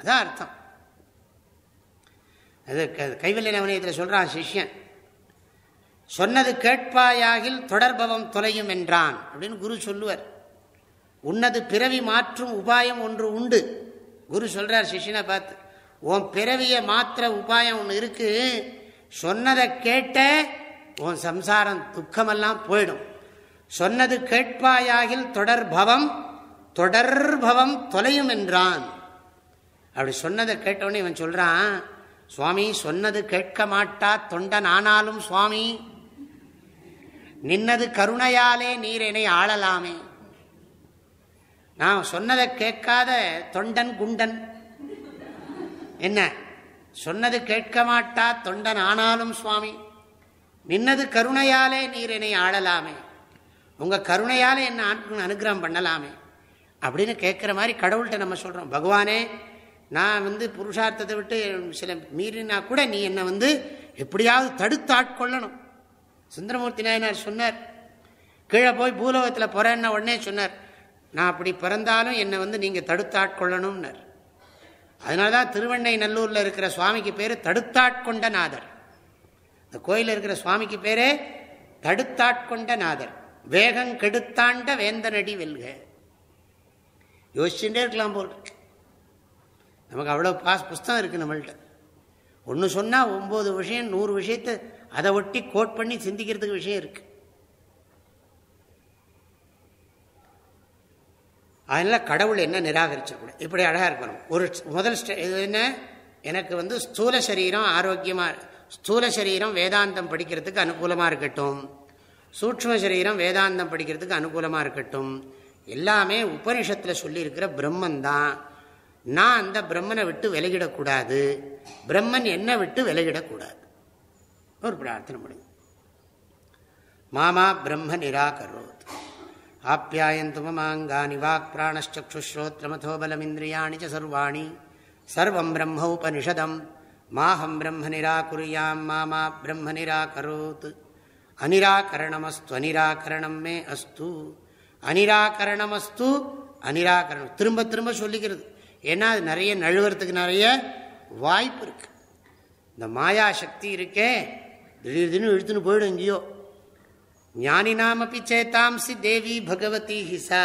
A: அதான் அர்த்தம். அது கைவல்லிய நவனியத்தில் சொல்கிறான் சிஷ்யன். சொன்னது கேட்பாயாகில் தொடர்பவம் தொலையும் என்றான் அப்படின்னு குரு சொல்லுவார். உன்னது பிறவி மாற்றும் உபாயம் ஒன்று உண்டு. குரு சொல்கிறார் சிஷியனை பார்த்து. உன் பிறவியை மாற்ற உபாயம் ஒன்று இருக்கு. சொன்னதை கேட்ட உன் சம்சாரம் துக்கமெல்லாம் போயிடும். சொன்னது கேட்பாயாகில் தொடர்பவம் தொடர்பவம் தொலையும் என்றான். அப்படி சொன்னதை கேட்டவொடனே இவன் சொல்றான் சுவாமி சொன்னது கேட்க மாட்டா தொண்டன் ஆனாலும் சுவாமி. நின்னது கருணையாலே நீர் என்னை ஆளலாமே. நான் சொன்னதை கேட்காத தொண்டன் குண்டன் என்ன? சொன்னது கேட்க மாட்டா தொண்டன் ஆனாலும் சுவாமி. நின்னது கருணையாலே நீர் என்னை ஆளலாமே. உங்கள் கருணையாலே என்ன அனுகிரகம் பண்ணலாமே? அப்படின்னு கேட்குற மாதிரி கடவுள்கிட்ட நம்ம சொல்கிறோம் பகவானே நான் வந்து புருஷார்த்தத்தை விட்டு சில மீறினா கூட நீ என்னை வந்து எப்படியாவது தடுத்து ஆட்கொள்ளணும். சுந்தரமூர்த்தி நாயனார் சொன்னார். கீழே போய் பூலோகத்தில் பிறன்ன உடனே சொன்னார். நான் அப்படி பிறந்தாலும் என்னை வந்து நீங்கள் தடுத்து ஆட்கொள்ளணும்னார். அதனால தான் திருவண்ணை நல்லூரில் இருக்கிற சுவாமிக்கு பேர் தடுத்தாட்கொண்ட நாதர் இந்த கோயிலில் இருக்கிற சுவாமிக்கு பேரே தடுத்தாட்கொண்ட நாதர் வேகம் கெடுத்தாண்ட வேந்தனடி வெல்க. யோசிச்சுட்டே இருக்கலாம் போல் நமக்கு அவ்வளோ பாஸ் புஸ்தகம் இருக்குது நம்மள்கிட்ட ஒன்று சொன்னால் ஒம்பது விஷயம் நூறு விஷயத்தை அதை ஒட்டி கோட் பண்ணி சிந்திக்கிறதுக்கு விஷயம் இருக்குது அதனால் கடவுள் என்ன நிராகரிச்சிடக்கூடாது இப்படி அழகாக இருக்கணும். ஒரு முதல் இது என்ன? எனக்கு வந்து ஸ்தூல சரீரம் ஆரோக்கியமாக ஸ்தூல சரீரம் வேதாந்தம் படிக்கிறதுக்கு அனுகூலமாக இருக்கட்டும். சூக்ம சரீரம் வேதாந்தம் படிக்கிறதுக்கு அனுகூலமாக இருக்கட்டும். எல்லாமே உபனிஷத்தில் சொல்லியிருக்கிற பிரம்மன் தான் நான் அந்த பிரம்மனை விட்டு விலகிடக்கூடாது. பிரம்மன் என்னை விட்டு விலகிடக்கூடாது. ஒரு பிரார்த்தனை பண்ணுங்க மாமா பிரம்ம நிராகரோர் ஆப்யாயந்து மமாங்கானி வாக் பிராணச்சுஸ்ரோத்திரமதோ சர்வாணி சர்வம் பிரம்ம உபனிஷதம் மாஹம் பிரம்ம நிராகுரியாம் மாமா பிரம்ம நிராகரோத் அனிராகரணமஸ்து அனிராகரணம் மே அஸ்து அனிராகரணமஸ்து அனிராகரணம் திரும்ப திரும்ப சொல்லிக்கிறது. ஏன்னா அது நிறைய நழுவுறதுக்கு நிறைய வாய்ப்பு இருக்கு. இந்த மாயா சக்தி இருக்கே திடீர் திடீர்னு இழுத்துன்னு போயிடும் எங்கேயோ. ஞானினாமப்பி சேத்தாம்சி தேவி பகவதி ஹிசா.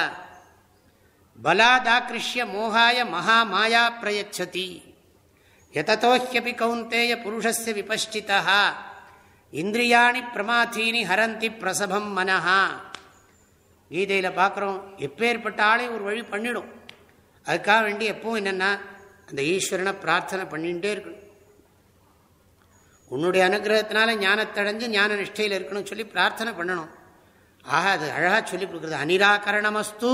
A: பலாதாக்கிருஷ்ய மோகாய மகா மாயா பிரயச்சதி. எதத்தோஹியபி கௌந்தேய புருஷஸ்ய விபஷ்டிதா இந்திரியாணி பிரமாதீனி ஹரந்தி பிரசபம் மனஹா. கீதையில் பார்க்குறோம் எப்பேற்பட்ட ஆளையும் ஒரு வழி பண்ணிடும். அதுக்காக வேண்டி எப்பவும் என்னென்னா அந்த ஈஸ்வரனை பிரார்த்தனை பண்ணிகிட்டே இருக்கணும். உன்னுடைய அனுகிரகத்தினால ஞானத்தடைஞ்சு ஞான நிஷ்டையில் இருக்கணும் சொல்லி பிரார்த்தனை பண்ணணும். ஆக அது அழகாக சொல்லி கொடுக்குறது. அனிராகரணமஸ்து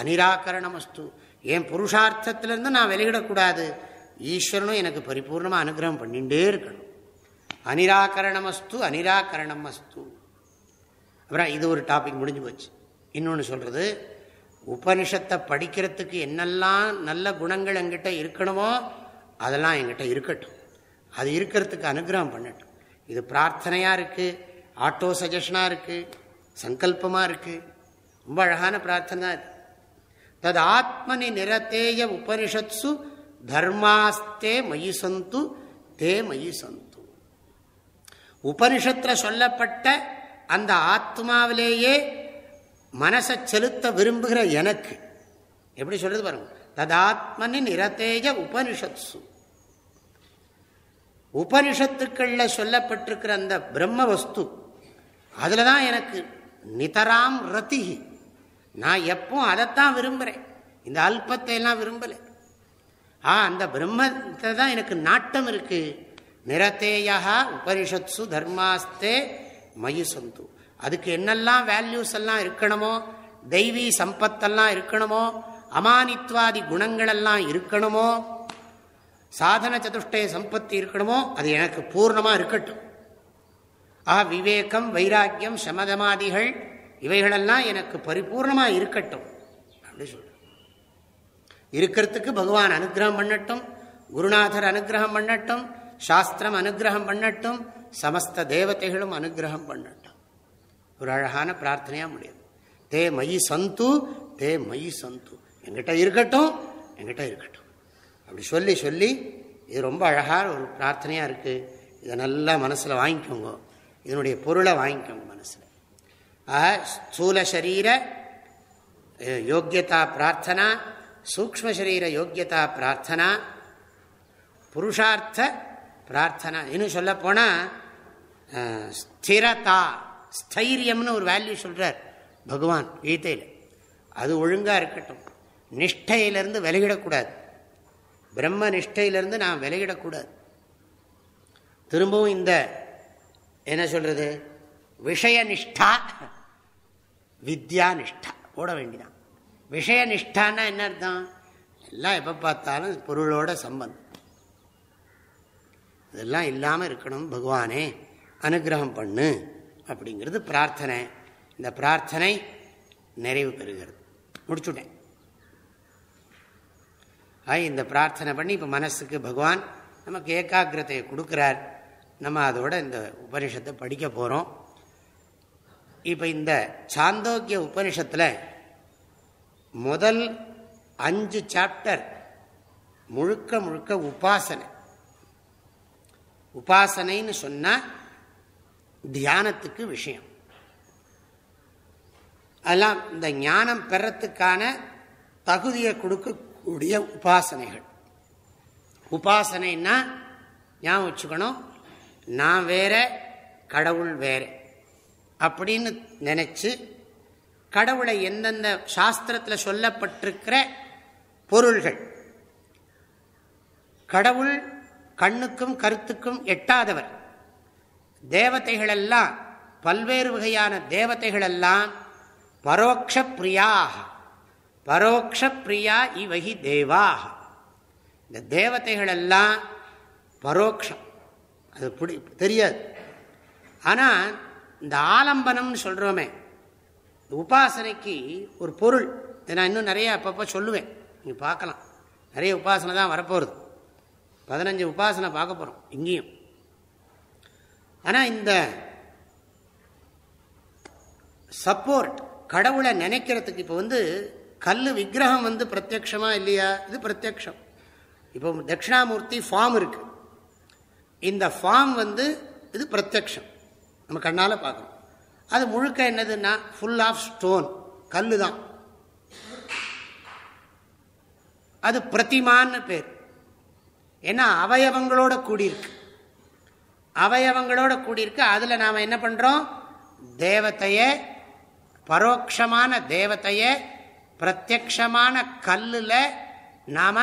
A: அனிராகரணமஸ்து. என் புருஷார்த்தத்திலேருந்து நான் வெளியிடக்கூடாது? ஈஸ்வரனும் எனக்கு பரிபூர்ணமாக அனுகிரகம் பண்ணிகிட்டே இருக்கணும். அனிராகரணமஸ்து அனிராகரணம் அஸ்து அப்புறம் இது ஒரு டாபிக் முடிஞ்சு போச்சு. இன்னொன்று சொல்கிறது உபனிஷத்தை படிக்கிறதுக்கு என்னெல்லாம் நல்ல குணங்கள் எங்கிட்ட இருக்கணுமோ அதெல்லாம் எங்கிட்ட இருக்கட்டும். அது இருக்கிறதுக்கு அனுகிரகம் பண்ணட்டும். இது பிரார்த்தனையாக இருக்குது ஆட்டோ சஜஷனாக இருக்குது சங்கல்பமாக இருக்குது ரொம்ப அழகான பிரார்த்தனை இருக்குது தது ஆத்மனி நிறத்தேய உபனிஷத்சு தர்மாஸ்தே மயி சந்து தே மயி சந்து உபனிஷத்தில் சொல்லப்பட்ட அந்த ஆத்மாவிலேயே மனசை செலுத்த விரும்புகிற எனக்கு எப்படி சொல்றது பாருங்க? ததாத்மனி நிறத்தேஜ உபனிஷத்சு. உபனிஷத்துக்கள்ல சொல்லப்பட்டிருக்கிற அந்த பிரம்ம வஸ்து அதுல தான் எனக்கு நிதராம் ரத்திகி நான் எப்போ அதைத்தான் விரும்புகிறேன் இந்த அல்பத்தை எல்லாம் விரும்பலை. ஆ அந்த பிரம்மத்தை தான் எனக்கு நாட்டம் இருக்கு. நிறத்தேயா உபனிஷத்சு தர்மாஸ்தே மயி சந்து அதுக்கு என்னெல்லாம் வேல்யூஸ் எல்லாம் இருக்கணுமோ தெய்வீ சம்பத்தெல்லாம் இருக்கணுமோ அமானித்வாதி குணங்களெல்லாம் இருக்கணுமோ சாதன சதுஷ்டய சம்பத்தி இருக்கணுமோ அது எனக்கு பூர்ணமாக இருக்கட்டும். ஆ விவேகம் வைராக்கியம் சமதமாதிகள் இவைகளெல்லாம் எனக்கு பரிபூர்ணமாக இருக்கட்டும். அப்படின்னு சொல்ற இருக்கிறதுக்கு பகவான் அனுகிரகம் பண்ணட்டும் குருநாதர் அனுகிரகம் பண்ணட்டும் சாஸ்திரம் அனுகிரகம் பண்ணட்டும் சமஸ்த தேவதைகளும் அனுகிரகம் பண்ணட்டும். ஒரு அழகான பிரார்த்தனையாக முடியும் தே மயி சந்து தே மயி சந்து. எங்கிட்ட இருக்கட்டும் எங்கிட்ட இருக்கட்டும். அப்படி சொல்லி சொல்லி இது ரொம்ப அழகான ஒரு பிரார்த்தனையாக இருக்குது இதை நல்லா மனசில் வாங்கிக்கோங்க. இதனுடைய பொருளை வாங்கிக்கோங்க மனசில். ஆக ஸ்தூல சரீர யோக்கியதா பிரார்த்தனா சூக்ம சரீர யோக்கியதா பிரார்த்தனா புருஷார்த்த பிரார்த்தனா. இன்னும் சொல்ல போனால் ஸ்திரதா ஸ்தைரியம்னு ஒரு வேல்யூ சொல்கிறார் பகவான் கீதையில். அது ஒழுங்காக இருக்கட்டும். நிஷ்டையிலேருந்து விலகிடக்கூடாது. பிரம்ம நிஷ்டையிலிருந்து நான் விலகிடக்கூடாது. திரும்பவும் இந்த என்ன சொல்றது விஷய நிஷ்டா வித்யா நிஷ்டா போட வேண்டிதான். விஷய நிஷ்டான்னா என்ன அர்த்தம்? எல்லாம் எப்போ பார்த்தாலும் பொருளோட சம்பந்தம். இதெல்லாம் இல்லாமல் இருக்கணும் பகவானே அனுகிரகம் பண்ணு அப்படிங்கிறது பிரார்த்தனை. இந்த பிரார்த்தனை நிறைவு பெறுகிறது. முடிச்சுட்டேன். இந்த பிரார்த்தனை பண்ணி இப்போ மனசுக்கு பகவான் நமக்கு ஏகாகிரதையை கொடுக்குறார். நம்ம அதோட இந்த உபனிஷத்தை படிக்க போகிறோம் இப்போ இந்த சாந்தோக்கிய உபனிஷத்தில் முதல் அஞ்சு சாப்டர் முழுக்க முழுக்க உபாசனை. உபாசனைன்னு சொன்னால் தியானத்துக்கு விஷயம். அதெல்லாம் இந்த ஞானம் பெறத்துக்கான தகுதியை உடைய உபாசனைகள். உபாசனைன்னா ஞாபகம் வச்சுக்கணும் நான் வேற கடவுள் வேற. அப்படின்னு நினச்சி கடவுளை எந்தெந்த சாஸ்திரத்தில் சொல்லப்பட்டிருக்கிற பொருள்கள்? கடவுள் கண்ணுக்கும் கருத்துக்கும் எட்டாதவர். தேவதைகளெல்லாம் பல்வேறு வகையான தேவதைகளெல்லாம் பரோட்ச பிரியாக பரோக்ஷ பிரியா இவகி தேவாக இந்த தேவதைகளெல்லாம் பரோக்ஷம். அது பிடி தெரியாது. ஆனால் இந்த ஆலம்பனம்னு சொல்கிறோமே உபாசனைக்கு ஒரு பொருள். இதை நான் இன்னும் நிறைய அப்பப்போ சொல்லுவேன். நீங்கள் பார்க்கலாம். நிறைய உபாசனை தான் வரப்போகிறது பதினஞ்சு உபாசனை பார்க்க போகிறோம் இங்கேயும். ஆனால் இந்த சப்போர்ட் கடவுளை நினைக்கிறதுக்கு இப்போ வந்து கல் விக்கிரகம் வந்து பிரத்யக்ஷமா இல்லையா? இது பிரத்யக்ஷம். இப்போ தட்சிணாமூர்த்தி ஃபார்ம் இருக்கு. இந்த ஃபார்ம் வந்து இது பிரத்யக்ஷம். நம்ம கண்ணால் பார்க்கணும். அது முழுக்க என்னதுன்னா ஃபுல் ஆஃப் ஸ்டோன் கல் தான் அது பிரதிமான்னு பேர். ஏன்னா அவயவங்களோட கூடியிருக்கு. அவயவங்களோட கூடியிருக்கு. அதில் நாம் என்ன பண்ணுறோம் தேவத்தையே பரோட்சமான தேவத்தையே பிரத்யக்ஷமான கல்லில் நாம்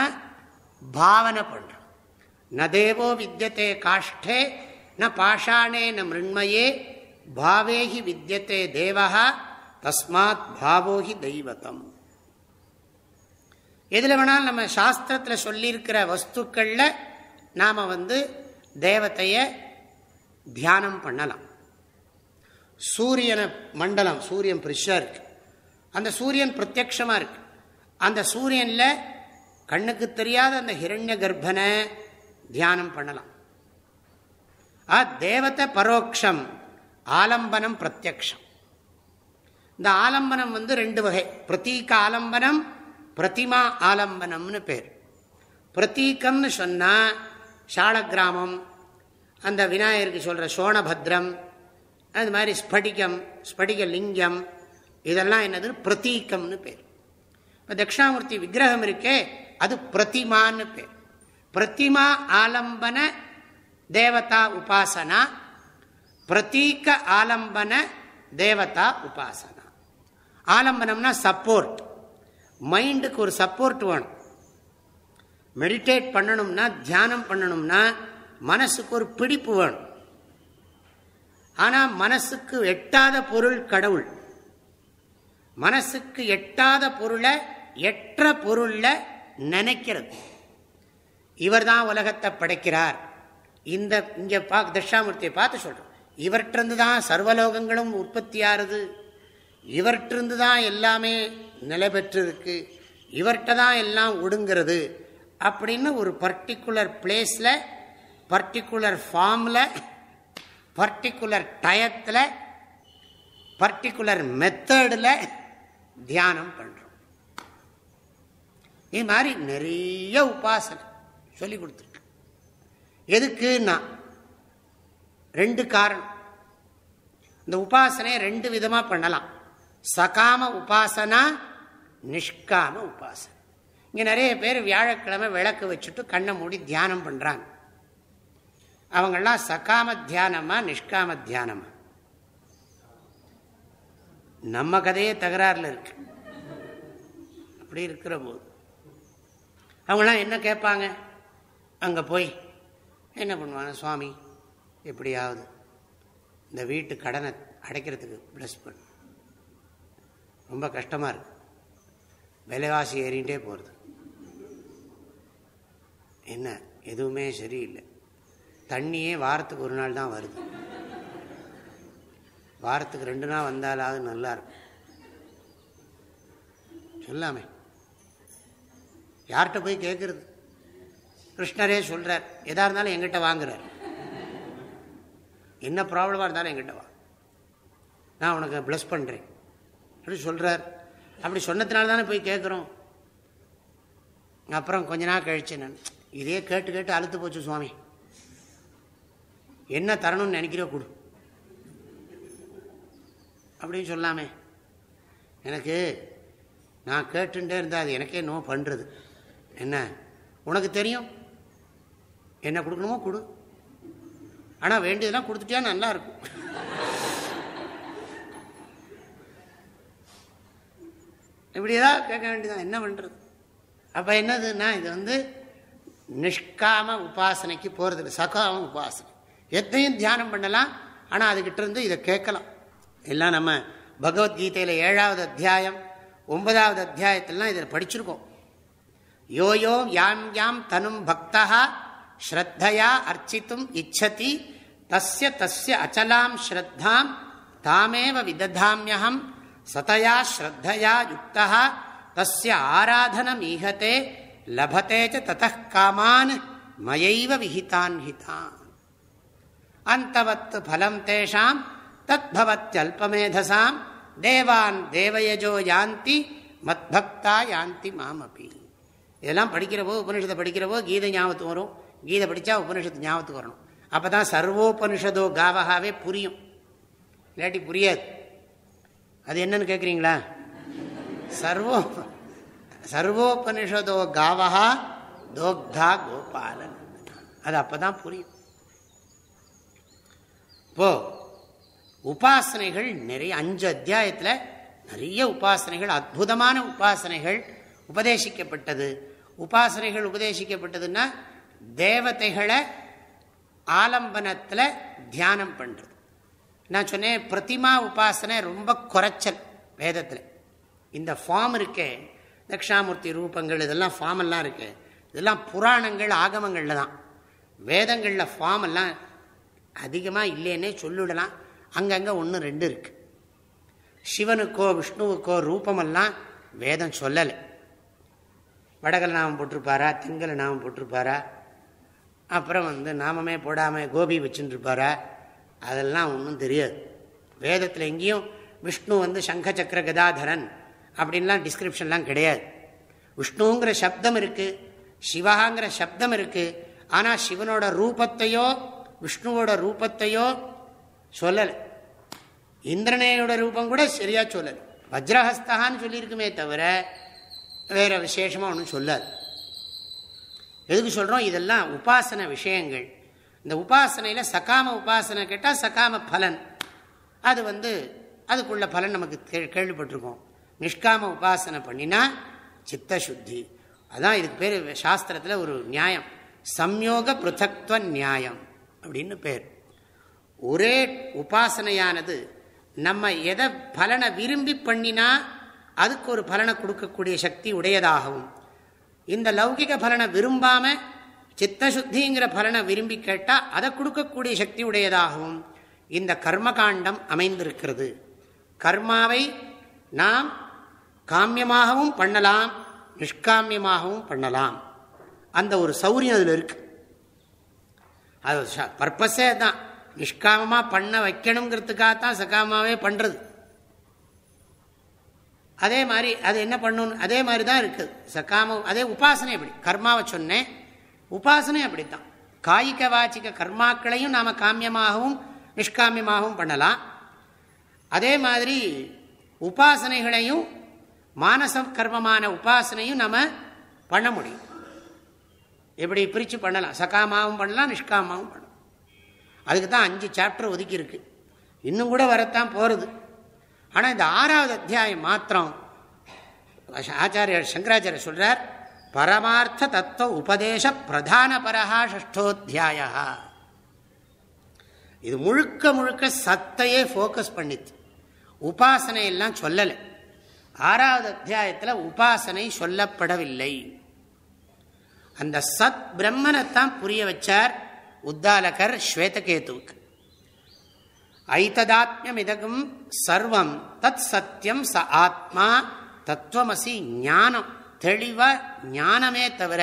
A: பாவனை பண்ணுறோம் ந தேவோ வித்தியத்தே காஷ்டே ந பாஷாணே ந மிருண்மயே பாவேகி வித்தியத்தே தேவா தஸ்மாத் பாவோஹி தெய்வத்தம் எதில் வேணாலும் நம்ம சாஸ்திரத்தில் சொல்லியிருக்கிற வஸ்துக்களில் நாம் வந்து தேவத்தையை தியானம் பண்ணலாம். சூரியனை மண்டலம் சூரியன் பிரிஷாக இருக்கு. அந்த சூரியன் பிரத்யக்ஷமாக இருக்கு. அந்த சூரியனில் கண்ணுக்கு தெரியாத அந்த ஹிரண்ய கர்ப்பனை தியானம் பண்ணலாம். ஆ தேவத்தை பரோட்சம் ஆலம்பனம் பிரத்யக்ஷம். இந்த ஆலம்பனம் வந்து ரெண்டு வகை. பிரதீக ஆலம்பனம் பிரதிமா ஆலம்பனம்னு பேர். பிரதீக்கம்னு சொன்னால் சால கிராமம் அந்த விநாயகருக்கு சொல்கிற சோனபத்ரம் அது மாதிரி ஸ்படிகம் ஸ்படிக லிங்கம் இதெல்லாம் என்னது? பிரதீக்கம்னு பேர். இப்போ தட்சிணாமூர்த்தி விக்கிரகம் இருக்கே அது பிரதிமான்னு பேர். பிரதிமா ஆலம்பன தேவதா உபாசனா பிரதீக ஆலம்பன தேவதா உபாசனா. ஆலம்பனம்னா சப்போர்ட் மைண்டுக்கு ஒரு சப்போர்ட் வேணும். மெடிடேட் பண்ணணும்னா தியானம் பண்ணணும்னா மனசுக்கு ஒரு பிடிப்பு வேணும். ஆனால் மனசுக்கு எட்டாத பொருள் கடவுள். மனசுக்கு எட்டாத பொருளை எற்ற பொருளில் நினைக்கிறது. இவர் தான் உலகத்தை படைக்கிறார். இந்த இங்க பா தட்சாமூர்த்தியை பார்த்து சொல்றோம். இவற்றிருந்து தான் சர்வலோகங்களும் உற்பத்தி ஆறுது இவற்றிருந்து தான் எல்லாமே நிலை பெற்றிருக்கு. இவர்கிட்ட தான் எல்லாம் ஒடுங்கிறது அப்படின்னு ஒரு பர்டிகுலர் பிளேஸில் பர்டிகுலர் ஃபார்மில் பர்டிகுலர் டயத்தில் பர்டிகுலர் மெத்தடில் தியானம் பண்ணுறோம் இது மாதிரி நிறைய உபாசனை சொல்லி கொடுத்துருக்கு. எதுக்குன்னா ரெண்டு காரணம். இந்த உபாசனையை ரெண்டு விதமாக பண்ணலாம். சகாம உபாசனா நிஷ்காம உபாசனை. இங்கே நிறைய பேர் வியாழக்கிழமை விளக்கு வச்சுட்டு கண்ணை மூடி தியானம் பண்ணுறாங்க அவங்கெல்லாம் சகாம தியானமா நிஷ்காம தியானமா? நம்ம கதையே தகராறுல இருக்கு. அப்படி இருக்கிற போது அவங்களாம் என்ன கேட்பாங்க? அங்கே போய் என்ன பண்ணுவாங்க? சுவாமி எப்படியாவது இந்த வீட்டு கடனை அடைக்கிறதுக்கு ப்ளஸ் பண்ணு. ரொம்ப கஷ்டமாக இருக்கு. விலைவாசி ஏறிண்டே போகிறது என்ன? எதுவுமே சரியில்லை. தண்ணியே வாரத்துக்கு ஒரு நாள் தான் வருது. வாரத்துக்கு ரெண்டு நாள் வந்தாலாவது நல்லா இருக்கும். சொல்லாமே. யார்கிட்ட போய் கேட்கறது கிருஷ்ணரே சொல்றார். எதா இருந்தாலும் எங்கிட்ட வாங்குறார். என்ன ப்ராப்ளமாக இருந்தாலும் எங்கிட்ட வா. நான் உனக்கு ப்ளஸ் பண்ணுறேன் அப்படி சொல்கிறார் அப்படி சொன்னதுனால தானே போய் கேட்குறோம் அப்புறம் கொஞ்ச நாள் கழிச்சு நான் இதே கேட்டு கேட்டு அழுத்து போச்சு சுவாமி. என்ன தரணும்னு நினைக்கிறோ கொடு. அப்படின்னு சொல்லாமே. எனக்கு நான் கேட்டுட்டே இருந்தால் அது எனக்கே நோ பண்ணுறது என்ன? உனக்கு தெரியும்? என்ன கொடுக்கணுமோ கொடு. ஆனால் வேண்டியதெல்லாம் கொடுத்துட்டியா நல்லா இருக்கும். இப்படி ஏதாவது கேட்க வேண்டியதான் என்ன பண்ணுறது அப்போ என்னதுன்னா இது வந்து நிஷ்காம உபாசனைக்கு போகிறது இல்லை சகாம உபாசனை. எத்தையும் தியானம் பண்ணலாம் ஆனால் அதுக்கிட்ட இருந்து இதை கேட்கலாம். எல்லாம் நம்ம பகவத்கீதையில் ஏழாவது அத்தியாயம் ஒன்பதாவது அத்தியாயத்திலாம் இதில் படிச்சிருக்கோம் யோயோ யாம் யாம் தனும் பக்தா ஸ்ரத்தையா அர்ச்சித்தும் இச்சதி தஸ்ய தஸ்ய அச்சலாம் ஸ்ரத்தாம் தாமேவ விததாமியகம் சதயா ஸ்ரத்தையா யுக்தா தஸ்ய ஆராதனமீகத்தே லபத்தே தத காமான் மயைவ விஹிதான் ஹிதான் அந்தவத்து பலம் தேஷாம் தத் பவத்தியல்பமேதசாம் தேவான் தேவயஜோ யாந்தி மத்பக்தா யாந்தி மாமபி இதெல்லாம் படிக்கிறவோ உபனிஷத்தை படிக்கிறவோ கீதை ஞாபகத்துக்கு வரும். கீதை படித்தா உபனிஷத்து ஞாபகத்துக்கு வரணும். அப்போ தான் சர்வோபனிஷதோ காவகாவே புரியும். இல்லாட்டி புரியாது. அது என்னன்னு கேட்குறீங்களா சர்வோ சர்வோபனிஷதோ காவகா தோக்தா கோபாலன். அது அப்போ தான் புரியும். போ. உபாசனைகள் நிறைய அஞ்சு அத்தியாயத்தில் நிறைய உபாசனைகள் அற்புதமான உபாசனைகள் உபதேசிக்கப்பட்டது. உபாசனைகள் உபதேசிக்கப்பட்டதுன்னா தேவதைகளை ஆலம்பனத்தில் தியானம் பண்ணுறது நான் சொன்னேன் பிரதிமா உபாசனை ரொம்ப குறைச்சல் வேதத்தில். இந்த ஃபார்ம் இருக்கே தக்ஷாமூர்த்தி ரூபங்கள் இதெல்லாம் ஃபார்ம் எல்லாம் இருக்கு. இதெல்லாம் புராணங்கள் ஆகமங்களில் தான். வேதங்களில் ஃபார்ம் எல்லாம் அதிகமாக இல்லைன்னே சொல்லிவிடலாம் அங்கங்கே ஒன்று ரெண்டு இருக்கு. சிவனுக்கோ விஷ்ணுவுக்கோ ரூபமெல்லாம் வேதம் சொல்லலை. வடகல் நாமம் போட்டிருப்பாரா திங்கள நாமம் போட்டிருப்பாரா அப்புறம் வந்து நாமமே போடாமல் கோபி வச்சுட்டுருப்பாரா அதெல்லாம் ஒன்றும் தெரியாது. வேதத்தில் எங்கேயும் விஷ்ணு வந்து சங்க சக்கர கதாதரன் அப்படின்லாம் டிஸ்கிரிப்ஷன்லாம் கிடையாது. விஷ்ணுங்கிற சப்தம் இருக்குது சிவகாங்கிற சப்தம் இருக்குது ஆனால் சிவனோட ரூபத்தையோ விஷ்ணுவோட ரூபத்தையோ சொல்லலை. இந்திரனையோட ரூபம் கூட சரியா சொல்லலை. வஜ்ரஹஸ்தான்னு சொல்லியிருக்குமே தவிர வேற விசேஷமாக ஒன்றும் சொல்லாது. எதுக்கு சொல்கிறோம் இதெல்லாம் உபாசன விஷயங்கள். இந்த உபாசனையில் சகாம உபாசனை கேட்டால் சகாம பலன். அது வந்து அதுக்குள்ள பலன் நமக்கு கேள்விப்பட்டிருக்கோம். நிஷ்காம உபாசனை பண்ணினா சித்த சுத்தி அதான் இதுக்கு பேர் சாஸ்திரத்தில் ஒரு நியாயம். சம்யோக பிருத்தக்துவ நியாயம் அப்படின்னு பேர். ஒரே உபாசனையானது நம்ம எதை பலனை விரும்பி பண்ணினா அதுக்கு ஒரு பலனை கொடுக்கக்கூடிய சக்தி உடையதாகவும். இந்த லௌகிக பலனை விரும்பாம சித்தசுத்திங்கிற பலனை விரும்பி கேட்டால் அதை கொடுக்கக்கூடிய சக்தி உடையதாகவும் இந்த கர்மகாண்டம் அமைந்திருக்கிறது. கர்மாவை நாம் காமியமாகவும் பண்ணலாம் நிஷ்காமியமாகவும் பண்ணலாம். அந்த ஒரு சௌரியம் அதில் இருக்கு. அது பர்பஸே தான் நிஷ்காமமாக பண்ண வைக்கணுங்கிறதுக்காக தான் சகாமாவே பண்ணுறது அதே மாதிரி அது என்ன பண்ணணும்? அதே மாதிரி தான் இருக்குது சகாம அதே உபாசனை எப்படி கர்மாவை சொன்னேன். உபாசனை அப்படித்தான். காய்க வாச்சிக்க கர்மாக்களையும் நாம் காமியமாகவும் நிஷ்காமியமாகவும் பண்ணலாம். அதே மாதிரி உபாசனைகளையும் மானச கர்மமான உபாசனையும் நம்ம பண்ண முடியும். எப்படி பிரித்து பண்ணலாம். சகாமாவும் பண்ணலாம் நிஷ்காமாவும் பண்ணலாம். அதுக்கு தான் அஞ்சு சாப்டர் ஒதுக்கியிருக்கு. இன்னும் கூட வரத்தான் போகிறது ஆனால் இந்த ஆறாவது அத்தியாயம் மாத்திரம் ஆச்சாரியர் சங்கராச்சாரிய சொல்கிறார் பரமார்த்த தத்துவ உபதேச பிரதான பரஹா ஷஷ்டோத்தியாய இது முழுக்க முழுக்க சத்தையே ஃபோக்கஸ் பண்ணிச்சு. உபாசனை எல்லாம் சொல்லலை. ஆறாவது அத்தியாயத்தில் உபாசனை சொல்லப்படவில்லை. அந்த சத் பிரம்மனைத்தான் புரிய வச்சார். உத்தாலகர் ஸ்வேதகேதுவுக்கு. ஐத்ததாத்மியம் இதகும் சர்வம் தத் சத்தியம் ச ஆத்மா தத்துவமசி ஞானம். தெளிவாக ஞானமே தவிர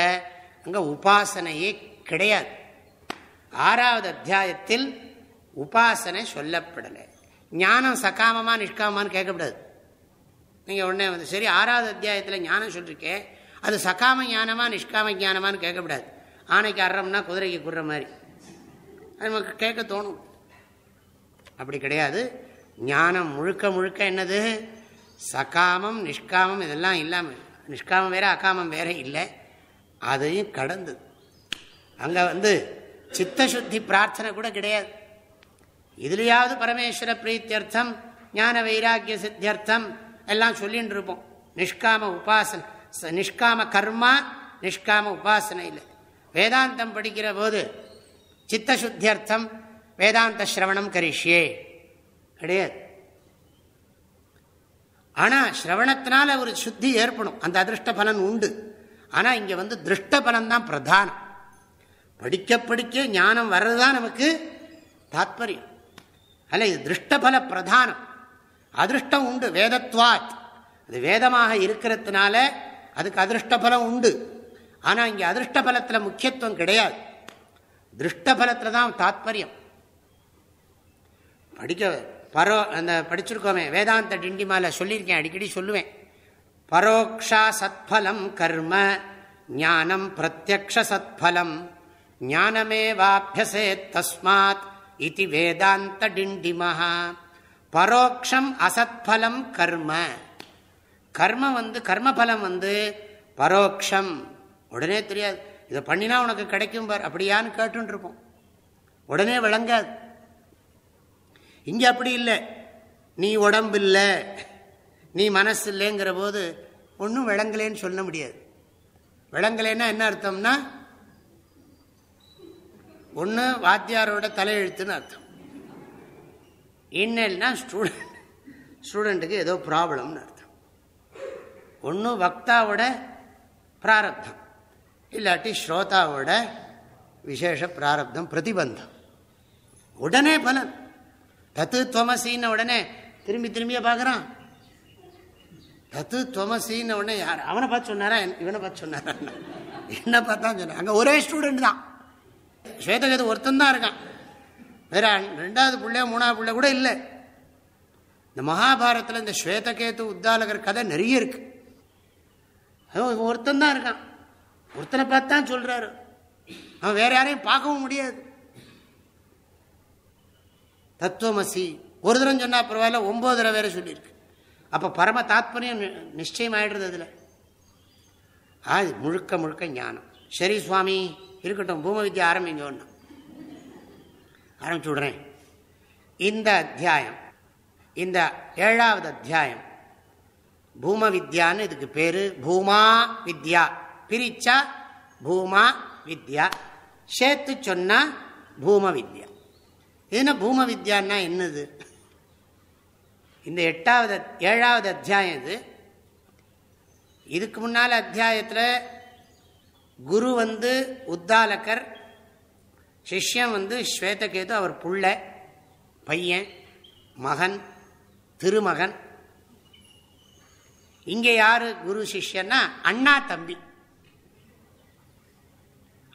A: அங்கே உபாசனையே கிடையாது. ஆறாவது அத்தியாயத்தில் உபாசனை சொல்லப்படலை. ஞானம் சகாமமா நிஷ்காமமானு கேட்கக்கூடாது நீங்கள் உடனே வந்து சரி ஆறாவது அத்தியாயத்தில் ஞானம் சொல்லியிருக்கேன் அது சகாம ஞானமாக நிஷ்காம ஞானமானு கேட்கக்கூடாது ஆணைக்கு அறம்னா குதிரைக்கு குடுற மாதிரி. நமக்கு கேட்க தோணும். அப்படி கிடையாது. ஞானம் முழுக்க முழுக்க என்னது? சகாமம் நிஷ்காமம் இதெல்லாம் இல்லாமல் நிஷ்காமம் வேற அகாமம் வேற இல்லை. அதையும் கடந்தது அங்கே வந்து சித்தசுத்தி பிரார்த்தனை கூட கிடையாது. இதுலையாவது பரமேஸ்வர பிரீத்தியர்த்தம் ஞான வைராக்கிய சித்தியர்த்தம் எல்லாம் சொல்லின்னு இருப்போம். நிஷ்காம உபாசனை நிஷ்காம கர்மா நிஷ்காம உபாசனை இல்லை. வேதாந்தம் படிக்கிற போது சித்தசுத்தியர்த்தம் வேதாந்த சிரவணம் கரிஷ்யே. கிடையாது. ஆனால் ஸ்ரவணத்தினால ஒரு சுத்தி ஏற்படும். அந்த அதிருஷ்ட பலன் உண்டு. ஆனால் இங்கே வந்து திருஷ்ட பலன் தான் பிரதானம். படிக்க படிக்க ஞானம் வர்றது தான் நமக்கு தாத்பரியம். அல்ல இது திருஷ்டபல பிரதானம். அதிருஷ்டம் உண்டு வேதத்வாத். அது வேதமாக இருக்கிறதுனால அதுக்கு அதிருஷ்ட பலம் உண்டு. ஆனால் இங்கே அதிருஷ்ட பலத்தில் முக்கியத்துவம் கிடையாது. திருஷ்டபலத்தில் தான் தாத்பரியம். படிக்க பரோ அந்த படிச்சிருக்கோமே வேதாந்த டிண்டிமால சொல்லியிருக்கேன் அடிக்கடி சொல்லுவேன். பரோக்ஷா சத்பலம் கர்ம ஞானம் பிரத்யக்ஷ சத்பலம் ஞானமே வாபியசே தஸ்மாத் இது வேதாந்த டிண்டிமஹா. பரோக்ஷம் அசத்பலம் கர்ம. கர்ம வந்து கர்மபலம் வந்து பரோக்ஷம். உடனே தெரியாது. இதை பண்ணினா உனக்கு கிடைக்கும் பார். அப்படியான்னு கேட்டுருப்போம் உடனே விளங்காது. இங்கே அப்படி இல்லை. நீ உடம்பு இல்லை. நீ மனசு இல்லைங்கிற போது ஒன்றும் விளங்கலேன்னு சொல்ல முடியாது. விளங்கலைன்னா என்ன அர்த்தம்னா ஒன்று வாத்தியாரோட தலையெழுத்துன்னு அர்த்தம். இன்னல்னா ஸ்டூடெண்ட் ஸ்டூடெண்ட்டுக்கு ஏதோ ப்ராப்ளம்னு அர்த்தம். ஒன்று வக்தாவோட பிராரப்தம். இல்லாட்டி ஸ்ரோதாவோட விசேஷ பிராரப்தம் பிரதிபந்தம். உடனே பலன். தத்து துவமசின்னு உடனே திரும்பி திரும்பிய பார்க்குறான். தத்து துவமசின்னு உடனே யார்? அவனை பார்த்து சொன்னாரா? இவனை பார்த்து சொன்னாரா? என்ன பார்த்தா சொன்ன அங்கே ஒரே ஸ்டூடெண்ட் தான். ஸ்வேதகேது ஒருத்தந்தான் இருக்கான். வேற ரெண்டாவது பிள்ளை மூணாவது பிள்ளை கூட இல்லை. இந்த மகாபாரத்தில் இந்த ஸ்வேதகேத்து உத்தாலகர் கதை நிறைய இருக்கு. ஒருத்தன் தான் இருக்கான். ஒருத்தனை பார்த்து தான் சொல்றாரு. அவன் வேற யாரையும் பார்க்கவும் முடியாது. தத்துவமசி ஒரு தரம் சொன்னா பரவாயில்ல ஒன்பது தடவை வேற சொல்லியிருக்கு. அப்ப பரம தாத்பரியம் நிச்சயம் ஆயிடுறது அதுல. அது முழுக்க முழுக்க ஞானம். சரி சுவாமி இருக்கட்டும் பூம வித்யா ஆரம்பிங்க ஒன்று ஆரம்பிச்சு விடுறேன். இந்த அத்தியாயம் இந்த ஏழாவது அத்தியாயம் பூம வித்யான்னு இதுக்கு பேரு பூமா வித்யா. பிரிச்சா பூமா வித்யா. சேர்த்து சொன்னா பூம வித்யா. என்ன பூம வித்யான்னா என்னது? இந்த எட்டாவது ஏழாவது அத்தியாயம் இது. இதுக்கு முன்னால் அத்தியாயத்தில் குரு வந்து உத்தாலக்கர் சிஷ்யம் வந்து ஸ்வேதகேது அவர் புள்ள பையன் மகன் திருமகன். இங்கே யார் குரு சிஷ்யன்னா அண்ணா தம்பி.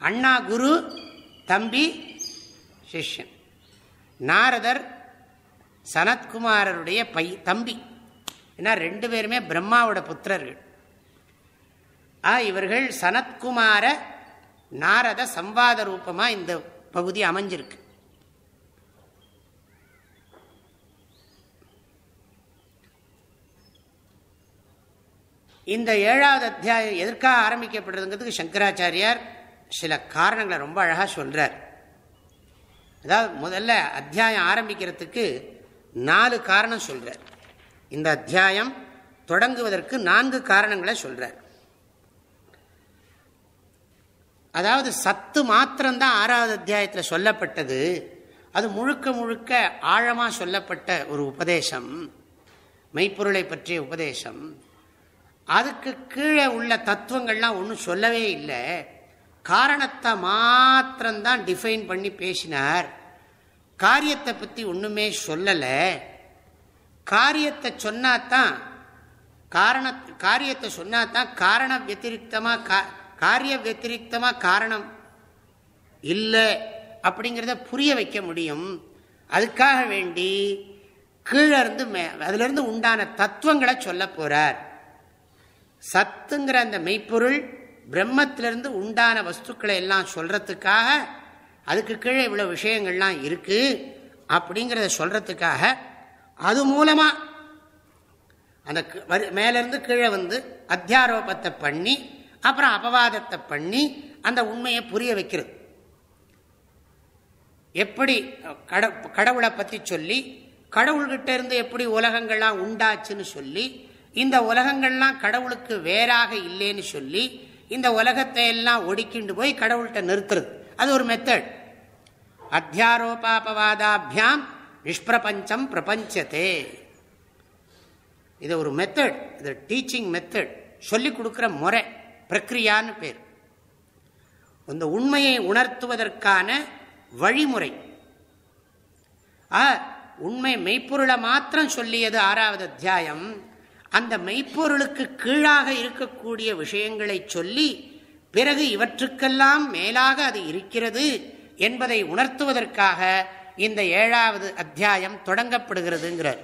A: அண்ணா குரு தம்பி சிஷ்யன். நாரதர் சனத்குமாரருடைய பை தம்பி. ஏன்னா ரெண்டு பேருமே பிரம்மாவோட புத்திரர்கள். ஆ இவர்கள் சனத்குமார நாரத சம்வாத ரூபமாக இந்த பகுதி அமைஞ்சிருக்கு. இந்த ஏழாவது அத்தியாயம் எதற்காக ஆரம்பிக்கப்படுறதுங்கிறதுக்கு சங்கராச்சாரியார் சில காரணங்களை ரொம்ப அழகாக சொல்கிறார் அதாவது முதல்ல அத்தியாயம் ஆரம்பிக்கிறதுக்கு நாலு காரணம் சொல்கிறார் இந்த அத்தியாயம் தொடங்குவதற்கு நான்கு காரணங்களை சொல்கிறார் அதாவது சத்து மாத்திரம்தான் ஆறாவது அத்தியாயத்தில் சொல்லப்பட்டது. அது முழுக்க முழுக்க ஆழமாக சொல்லப்பட்ட ஒரு உபதேசம். மெய்ப்பொருளை பற்றிய உபதேசம். அதுக்கு கீழே உள்ள தத்துவங்கள்லாம் ஒன்றும் சொல்லவே இல்லை. காரணத்தை மாத்திரம்தான் டிஃபைன் பண்ணி பேசினார். காரியத்தை பற்றி ஒன்றுமே சொல்லலை. காரியத்தை சொன்னாதான் காரண காரியத்தை சொன்னாதான் காரண வத்திரிகமாக காரிய வத்திரிகமாக காரணம் இல்லை அப்படிங்கிறத புரிய வைக்க முடியும். அதுக்காக வேண்டி கீழே இருந்து அதுலேருந்து உண்டான தத்துவங்களை சொல்ல போகிறார் சத்துங்கிற அந்த மெய்ப்பொருள் பிரம்மத்திலிருந்து உண்டான வஸ்துக்களை எல்லாம் சொல்றதுக்காக அதுக்கு கீழே இவ்வளோ விஷயங்கள்லாம் இருக்கு அப்படிங்கிறத சொல்றதுக்காக அது மூலமா அந்த மேலேருந்து கீழே வந்து அத்தியாரோபத்தை பண்ணி அப்புறம் அபவாதத்தை பண்ணி அந்த உண்மையை புரிய வைக்கிறது. எப்படி கட கடவுளை பற்றி சொல்லி கடவுள்கிட்ட இருந்து எப்படி உலகங்கள்லாம் உண்டாச்சுன்னு சொல்லி இந்த உலகங்கள்லாம் கடவுளுக்கு வேறாக இல்லைன்னு சொல்லி இந்த உலகத்தை எல்லாம் ஒடுக்கிண்டு போய் கடவுள்கிட்ட நிறுத்துறது. அது ஒரு மெத்தட் அத்தியாரோபாபவாதாபியாம் நிஷ்பிரபஞ்சம் பிரபஞ்சத்தே இது ஒரு மெத்தட் இது டீச்சிங் மெத்தட் சொல்லி கொடுக்குற முறை பிரக்ரியான்னு பேர். இந்த உண்மையை உணர்த்துவதற்கான வழிமுறை. உண்மை மெய்ப்பொருளை மாத்திரம் சொல்லியது ஆறாவது அத்தியாயம். அந்த மெய்ப்பொருளுக்கு கீழாக இருக்கக்கூடிய விஷயங்களை சொல்லி பிறகு இவற்றுக்கெல்லாம் மேலாக அது இருக்கிறது என்பதை உணர்த்துவதற்காக இந்த ஏழாவது அத்தியாயம் தொடங்கப்படுகிறதுங்கிறார்.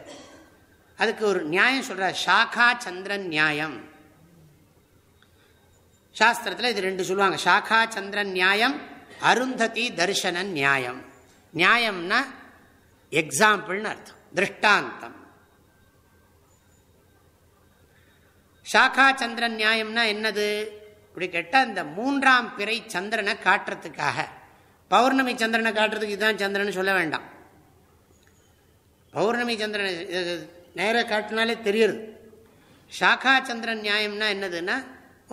A: அதுக்கு ஒரு நியாயம் சொல்றார். ஷாகா சந்திரன் நியாயம். சாஸ்திரத்தில் இது ரெண்டு சொல்லுவாங்க. ஷாகா சந்திரன் நியாயம் அருந்ததி தர்ஷன நியாயம். நியாயம்னா எக்ஸாம்பிள்னு அர்த்தம். திருஷ்டாந்தம். ஷாகா சந்திரன் நியாயம்னா என்னது? இப்படி கேட்டால் இந்த மூன்றாம் பிறை சந்திரனை காட்டுறதுக்காக. பௌர்ணமி சந்திரனை காட்டுறதுக்கு இதுதான் சந்திரன் சொல்ல வேண்டாம். பௌர்ணமி சந்திரன் நேராக காட்டினாலே தெரியுது. ஷாகா சந்திரன் நியாயம்னா என்னதுன்னா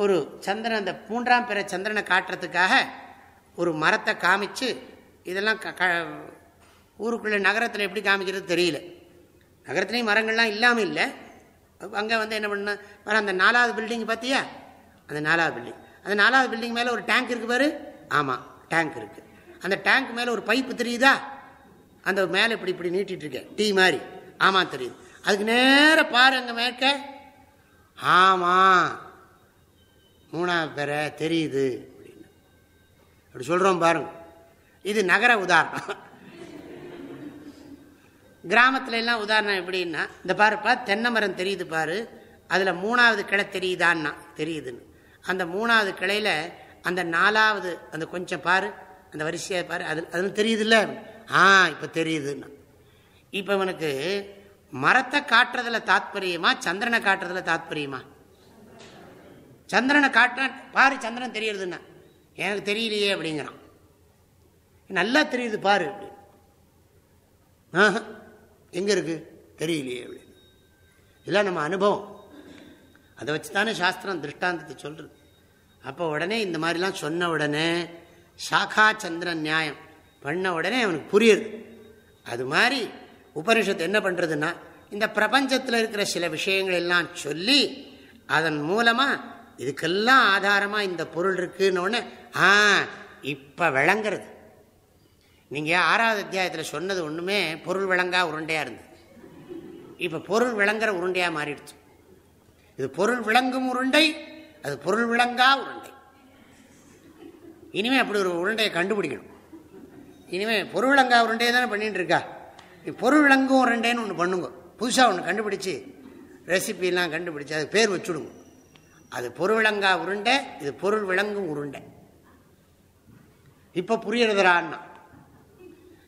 A: ஒரு சந்திரன் அந்த மூன்றாம் பிற சந்திரனை காட்டுறதுக்காக ஒரு மரத்தை காமிச்சு இதெல்லாம் ஊருக்குள்ளே நகரத்தில் எப்படி காமிக்கிறது தெரியல. நகரத்துலேயும் மரங்கள்லாம் இல்லாமல் இல்லை. அங்கே வந்து என்ன பண்ண பாரு அந்த நாலாவது பில்டிங் பார்த்தியா அந்த நாலாவது பில்டிங் அந்த நாலாவது பில்டிங் மேலே ஒரு டேங்க் இருக்குது பாரு. ஆமாம் டேங்க் இருக்குது அந்த டேங்க் மேலே ஒரு பைப்பு தெரியுதா? அந்த மேலே இப்படி இப்படி நீட்டிட்டு இருக்கேன். டீ மாதிரி. ஆமாம் தெரியுது. அதுக்கு நேராக பாரு அங்கே மேற்க. ஆமாம் மூணாவது பேர தெரியுது. அப்படின்னு. அப்படி சொல்கிறோம் பாருங்க. இது நகர உதாரணம். கிராமத்துல எல்லாம் உதாரணம் எப்படின்னா இந்த பாருப்பா தென்னை மரம் தெரியுது பாரு அதில் மூணாவது கிளை தெரியுதான்னா தெரியுதுன்னு. அந்த மூணாவது கிளையில் அந்த நாலாவது அந்த கொஞ்சம் பாரு அந்த வரிசையாக பாரு அது அது தெரியுதுல்ல? ஆ இப்போ தெரியுதுன்னா. இப்போ இவனுக்கு மரத்தை காட்டுறதுல தாத்பரியமா சந்திரனை காட்டுறதுல தாத்பரியமா? சந்திரனை காட்டினா பாரு சந்திரன் தெரியறதுன்னா. எனக்கு தெரியலையே அப்படிங்கிறான். நல்லா தெரியுது பாரு எங்கே இருக்கு? தெரியலையே அப்படின்னு. இதெல்லாம் நம்ம அனுபவம். அதை வச்சு தானே சாஸ்திரம் திருஷ்டாந்தத்தை சொல்கிறது அப்போ உடனே இந்த மாதிரிலாம் சொன்ன உடனே சாகா சந்திரன் நியாயம் பண்ண உடனே அவனுக்கு புரியுது. அது மாதிரி உபனிஷத்து என்ன பண்ணுறதுன்னா இந்த பிரபஞ்சத்தில் இருக்கிற சில விஷயங்கள் எல்லாம் சொல்லி அதன் மூலமாக இதுக்கெல்லாம் ஆதாரமாக இந்த பொருள் இருக்குன்னு ஆ இப்போ விளங்குறது. நீங்கள் ஆறாவது அத்தியாயத்தில் சொன்னது ஒன்றுமே பொருள் விளங்கா உருண்டையாக இருந்தது. இப்போ பொருள் விளங்குற உருண்டையாக மாறிடுச்சு. இது பொருள் விளங்கும் உருண்டை அது பொருள் விளங்கா உருண்டை. இனிமேல் அப்படி ஒரு உருண்டையை கண்டுபிடிக்கணும். இனிமேல் பொருள் விளங்கா உருண்டையை தானே பண்ணிட்டு இருக்கா? பொருள் விளங்கும் உருண்டைன்னு ஒன்று பண்ணுங்க. புதுசாக ஒன்று கண்டுபிடிச்சி ரெசிபிலாம் கண்டுபிடிச்சி அது பேர் வச்சுடுங்க. அது பொருள் விளங்கா உருண்டை இது பொருள் விளங்கும் உருண்டை. இப்போ புரியறதுறான்னா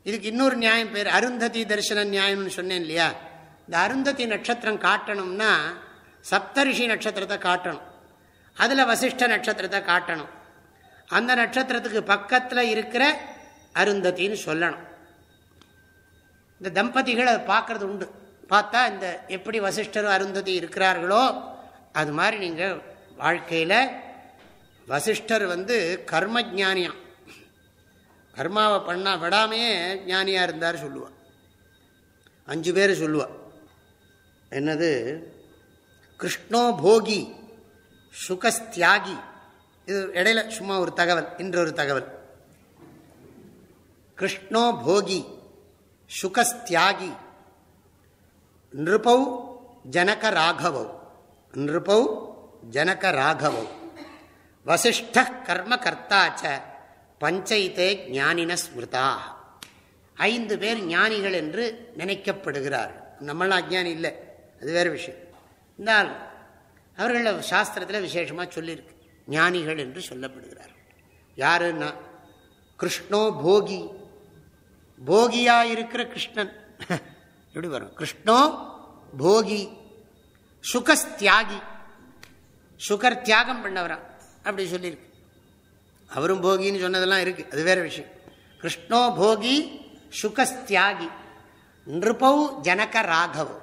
A: இதுக்கு இன்னொரு நியாயம் பேர் அருந்ததி தரிசன நியாயம்னு சொன்னேன் இல்லையா? இந்த அருந்ததி நட்சத்திரம் காட்டணும்னா சப்தரிஷி நட்சத்திரத்தை காட்டணும். அதில் வசிஷ்ட நட்சத்திரத்தை காட்டணும். அந்த நட்சத்திரத்துக்கு பக்கத்தில் இருக்கிற அருந்தத்தின்னு சொல்லணும். இந்த தம்பதிகள் அதை பார்க்கறது உண்டு. பார்த்தா இந்த எப்படி வசிஷ்டர் அருந்ததி இருக்கிறார்களோ அது மாதிரி நீங்கள் வாழ்க்கையில் வசிஷ்டர் வந்து கர்மஜானியான் கர்மாவை பண்ணா விடாமையே ஞானியாக இருந்தார் சொல்லுவாள் அஞ்சு பேர் சொல்லுவாள் என்னது? கிருஷ்ணோ போகி சுகஸ்தியாகி. இது இடையில சும்மா ஒரு தகவல் இன்றொரு தகவல். கிருஷ்ணோ போகி சுகஸ்தியாகி. நிருபௌ ஜனக ராகவௌ நிருபௌ ஜனக ராகவௌ வசிஷ்ட கர்ம கர்த்தாச்ச பஞ்சைத்தே ஞானின ஸ்மிருதா ஐந்து பேர் ஞானிகள் என்று நினைக்கப்படுகிறார்கள். நம்மளாம் அஜ்ஞானி இல்லை. அது வேறு விஷயம். இருந்தாலும் அவர்கள சாஸ்திரத்தில் விசேஷமாக சொல்லியிருக்கு. ஞானிகள் என்று சொல்லப்படுகிறார்கள். யாருன்னா? கிருஷ்ணோ போகி. போகியாக இருக்கிற கிருஷ்ணன். எப்படி வரும்? கிருஷ்ணோ போகி. சுகஸ்தியாகி. சுகர் தியாகம் பண்ணவரா அப்படி சொல்லியிருக்கு. அவரும் போகின்னு சொன்னதெல்லாம் இருக்கு. அது வேற விஷயம். கிருஷ்ணோ போகி சுகஸ்தியாகி. நிருபௌ ஜனக ராகவ்.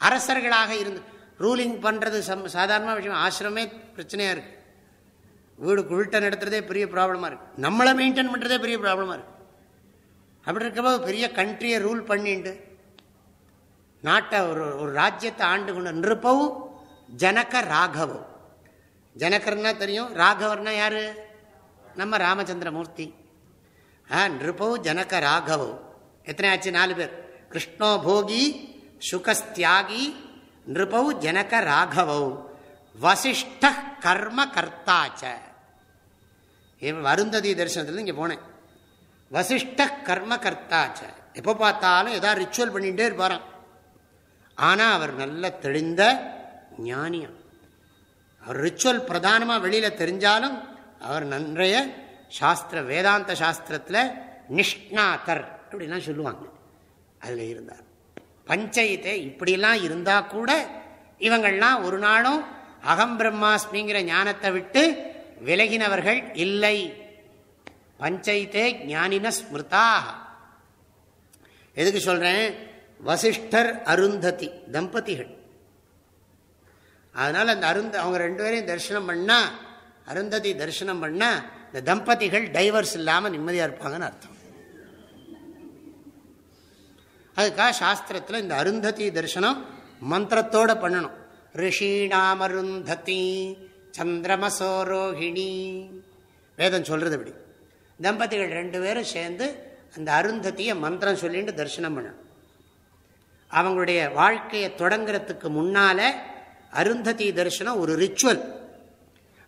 A: அரசர்களாக இருந்து ரூலிங் பண்ணுறது சம் சாதாரண விஷயம். ஆசிரமே பிரச்சனையாக இருக்குது வீடு குழுட்ட நடத்துகிறதே பெரிய ப்ராப்ளமாக இருக்குது நம்மளை மெயின்டைன் பண்ணுறதே பெரிய ப்ராப்ளமாக இருக்குது அப்படி இருக்கப்போ பெரிய கண்ட்ரியை ரூல் பண்ணிட்டு நாட்டை ஒரு ஒரு ராஜ்யத்தை ஆண்டு கொண்டு நிருப்பவும் ஜனக ராகவம் ஜனகர்னா தெரியும். ராகவர்னா யார்? நம்ம ராமச்சந்திரமூர்த்தி. ஆ நிருப்பவு ஜனக ராகவோ. எத்தனை ஆச்சு நாலு பேர். கிருஷ்ணோ போகி சுகஸ்தியாகி நிருபௌ ஜனக ராகவௌ. வசிஷ்ட கர்ம கர்த்தாச்ச. வருந்ததி தரிசனத்தில் இங்கே போனேன். வசிஷ்ட கர்ம கர்த்தாச்ச. எப்போ பார்த்தாலும் ஏதாவது ரிச்சுவல் பண்ணிகிட்டே இருப்பாராம். ஆனால் அவர் நல்ல தெளிந்த ஞானியம். அவர் ரிச்சுவல் பிரதானமாக வெளியில் தெரிஞ்சாலும் அவர் நன்றைய சாஸ்திர வேதாந்த சாஸ்திரத்தில் நிஷ்ணாதர் அப்படிலாம் சொல்லுவாங்க. அதில் இருந்தார். பஞ்சயத்தை இப்படிலாம் இருந்தால் கூட இவங்கள்லாம் ஒரு நாளும் அகம் பிரம்மாஸ்மிங்கிற ஞானத்தை விட்டு விலகினவர்கள் இல்லை. பஞ்சைத்தே ஞானின ஸ்மிருதா எதுக்கு சொல்றேன்? வசிஷ்டர் அருந்ததி தம்பதிகள். அதனால அந்த அருந்த அவங்க ரெண்டு பேரையும் தரிசனம் பண்ணால் அருந்ததி தரிசனம் பண்ண இந்த தம்பதிகள் டைவர்ஸ் இல்லாமல் நிம்மதியாக இருப்பாங்கன்னு அர்த்தம். அதுக்காக சாஸ்திரத்தில் இந்த அருந்ததி தரிசனம் மந்திரத்தோடு பண்ணணும். ரிஷீணாம் அருந்ததி சந்திரமசோரோஹிணி வேதம் சொல்கிறது இப்படி. தம்பதிகள் ரெண்டு பேரும் சேர்ந்து அந்த அருந்ததியை மந்திரம் சொல்லிட்டு தரிசனம் பண்ணணும். அவங்களுடைய வாழ்க்கையை தொடங்குறதுக்கு முன்னால அருந்ததி தரிசனம் ஒரு ரிச்சுவல்.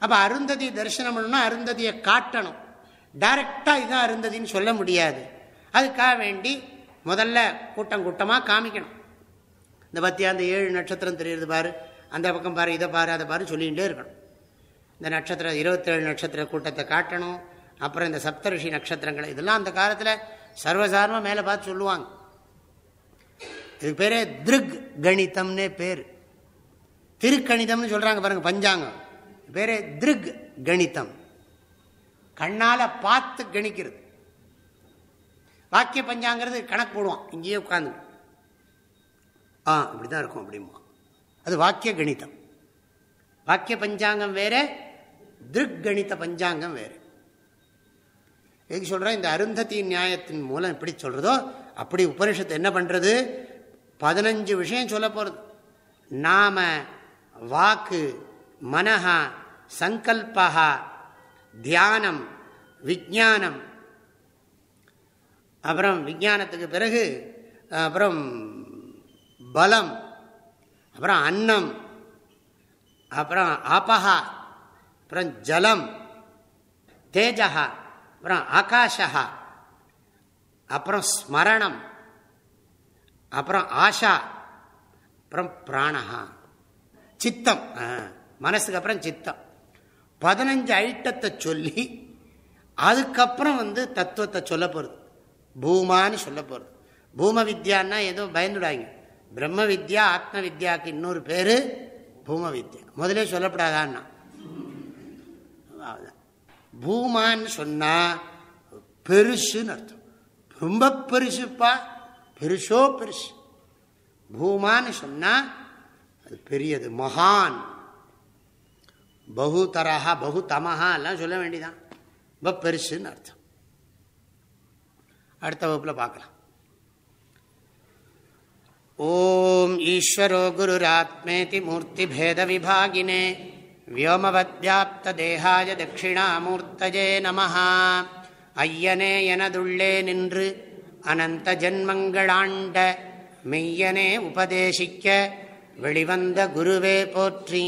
A: அப்போ அருந்ததி தரிசனம் பண்ணணும்னா அருந்ததியை காட்டணும். டைரக்டாக இதுதான் அருந்ததின்னு சொல்ல முடியாது. அதுக்காக வேண்டி முதல்ல கூட்டம் கூட்டமாக காமிக்கணும். இந்த பத்தியா அந்த ஏழு நட்சத்திரம் தெரியுது பாரு அந்த பக்கம் பாரு இதை பாரு அதை பாரு சொல்லிகிட்டே இருக்கணும். இந்த நட்சத்திரம் இருபத்தேழு நட்சத்திர கூட்டத்தை காட்டணும். அப்புறம் இந்த சப்தரிஷி நட்சத்திரங்கள் இதெல்லாம் அந்த காலத்தில் சர்வசாரமாக மேலே பார்த்து சொல்லுவாங்க. இதுக்கு பேரே திருக் கணிதம்னே பேர். திருக்கணிதம்னு சொல்கிறாங்க பாருங்கள் பஞ்சாங்கம். வேற திருக் கணிதம். கண்ணால் பார்த்து கணிக்கிறது. வாக்கிய பஞ்சாங்கிறது கணக்கு போடுவான். இங்கேயே உட்காந்து ஆ அப்படிதான் இருக்கும் அப்படிமா அது வாக்கிய கணிதம். வாக்கிய பஞ்சாங்கம் வேற திருக் கணித பஞ்சாங்கம் வேறு. எதுக்கு சொல்கிறேன் இந்த அருந்ததி நியாயத்தின் மூலம் எப்படி சொல்கிறதோ அப்படி உபனிஷத்து என்ன பண்ணுறது பதினஞ்சு விஷயம் சொல்ல போகிறது நாம வாக்கு மனஹா சங்கல்பா தியானம் விஜானம் அப்புறம் விஜானத்துக்கு பிறகு அப்புறம் பலம் அப்புறம் அன்னம் அப்புறம் ஆபஹா அப்புறம் ஜலம் தேஜகா அப்புறம் ஆகாஷா அப்புறம் ஸ்மரணம் அப்புறம் ஆஷா அப்புறம் பிராணஹா. சித்தம் மனசுக்கு அப்புறம் சித்தம். பதினஞ்சு ஐட்டத்தை சொல்லி அதுக்கப்புறம் வந்து தத்துவத்தை சொல்ல போகிறது பூமான்னு சொல்ல போகிறது பூம வித்யான்னா ஏதோ பயந்துடாங்க பிரம்ம வித்யா ஆத்ம வித்யாவுக்கு இன்னொரு பேர் பூம வித்யா. முதலே சொல்லப்படாதான்னா. பூமான்னு சொன்னால் பெருசுன்னு அர்த்தம். ரொம்ப பெருசுப்பா பெருசோ பெருசு. பூமான்னு சொன்னால் அது பெரியது. மகான். பகுதரா பகு தமஹா எல்லாம் சொல்ல வேண்டிதான் ரொம்ப பெருசுன்னு அர்த்தம். அடுத்த வகுப்பில் பார்க்கலாம். ஓம் ஈஸ்வரோ குருராத்மேதி மூர்த்தி பேத விபாகினே வியோமவத்யாப்தேகாய தட்சிணாமூர்த்தஜே நம ஐயனே எனதுள்ளே நின்று அனந்த ஜன்மங்களாண்ட மெய்யனே உபதேசிக்க வெளிவந்த குருவே போற்றி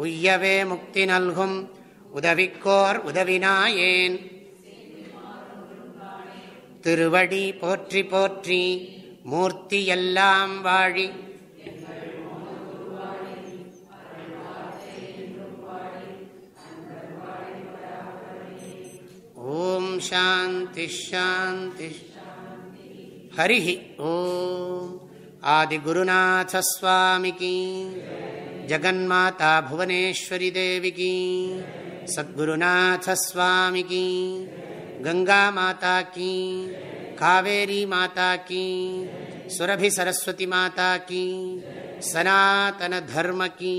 A: உய்யவே முக்தி நல்கும். உதவிக்கோர் உதவினாயேன். திருவடி போற்றி போற்றி மூர்த்தி எல்லாம் வாழி. ஓம் சாந்தி ஷாந்தி ஹரி ஓம். ஆதிகுருநாசஸ்வாமிக்கு जगन्माता भुवनेश्वरी देवी की सद्गुरुनाथ स्वामी की, गंगा माता की, कावेरी माता की, सुरभि सरस्वती माता की, सनातन धर्म की।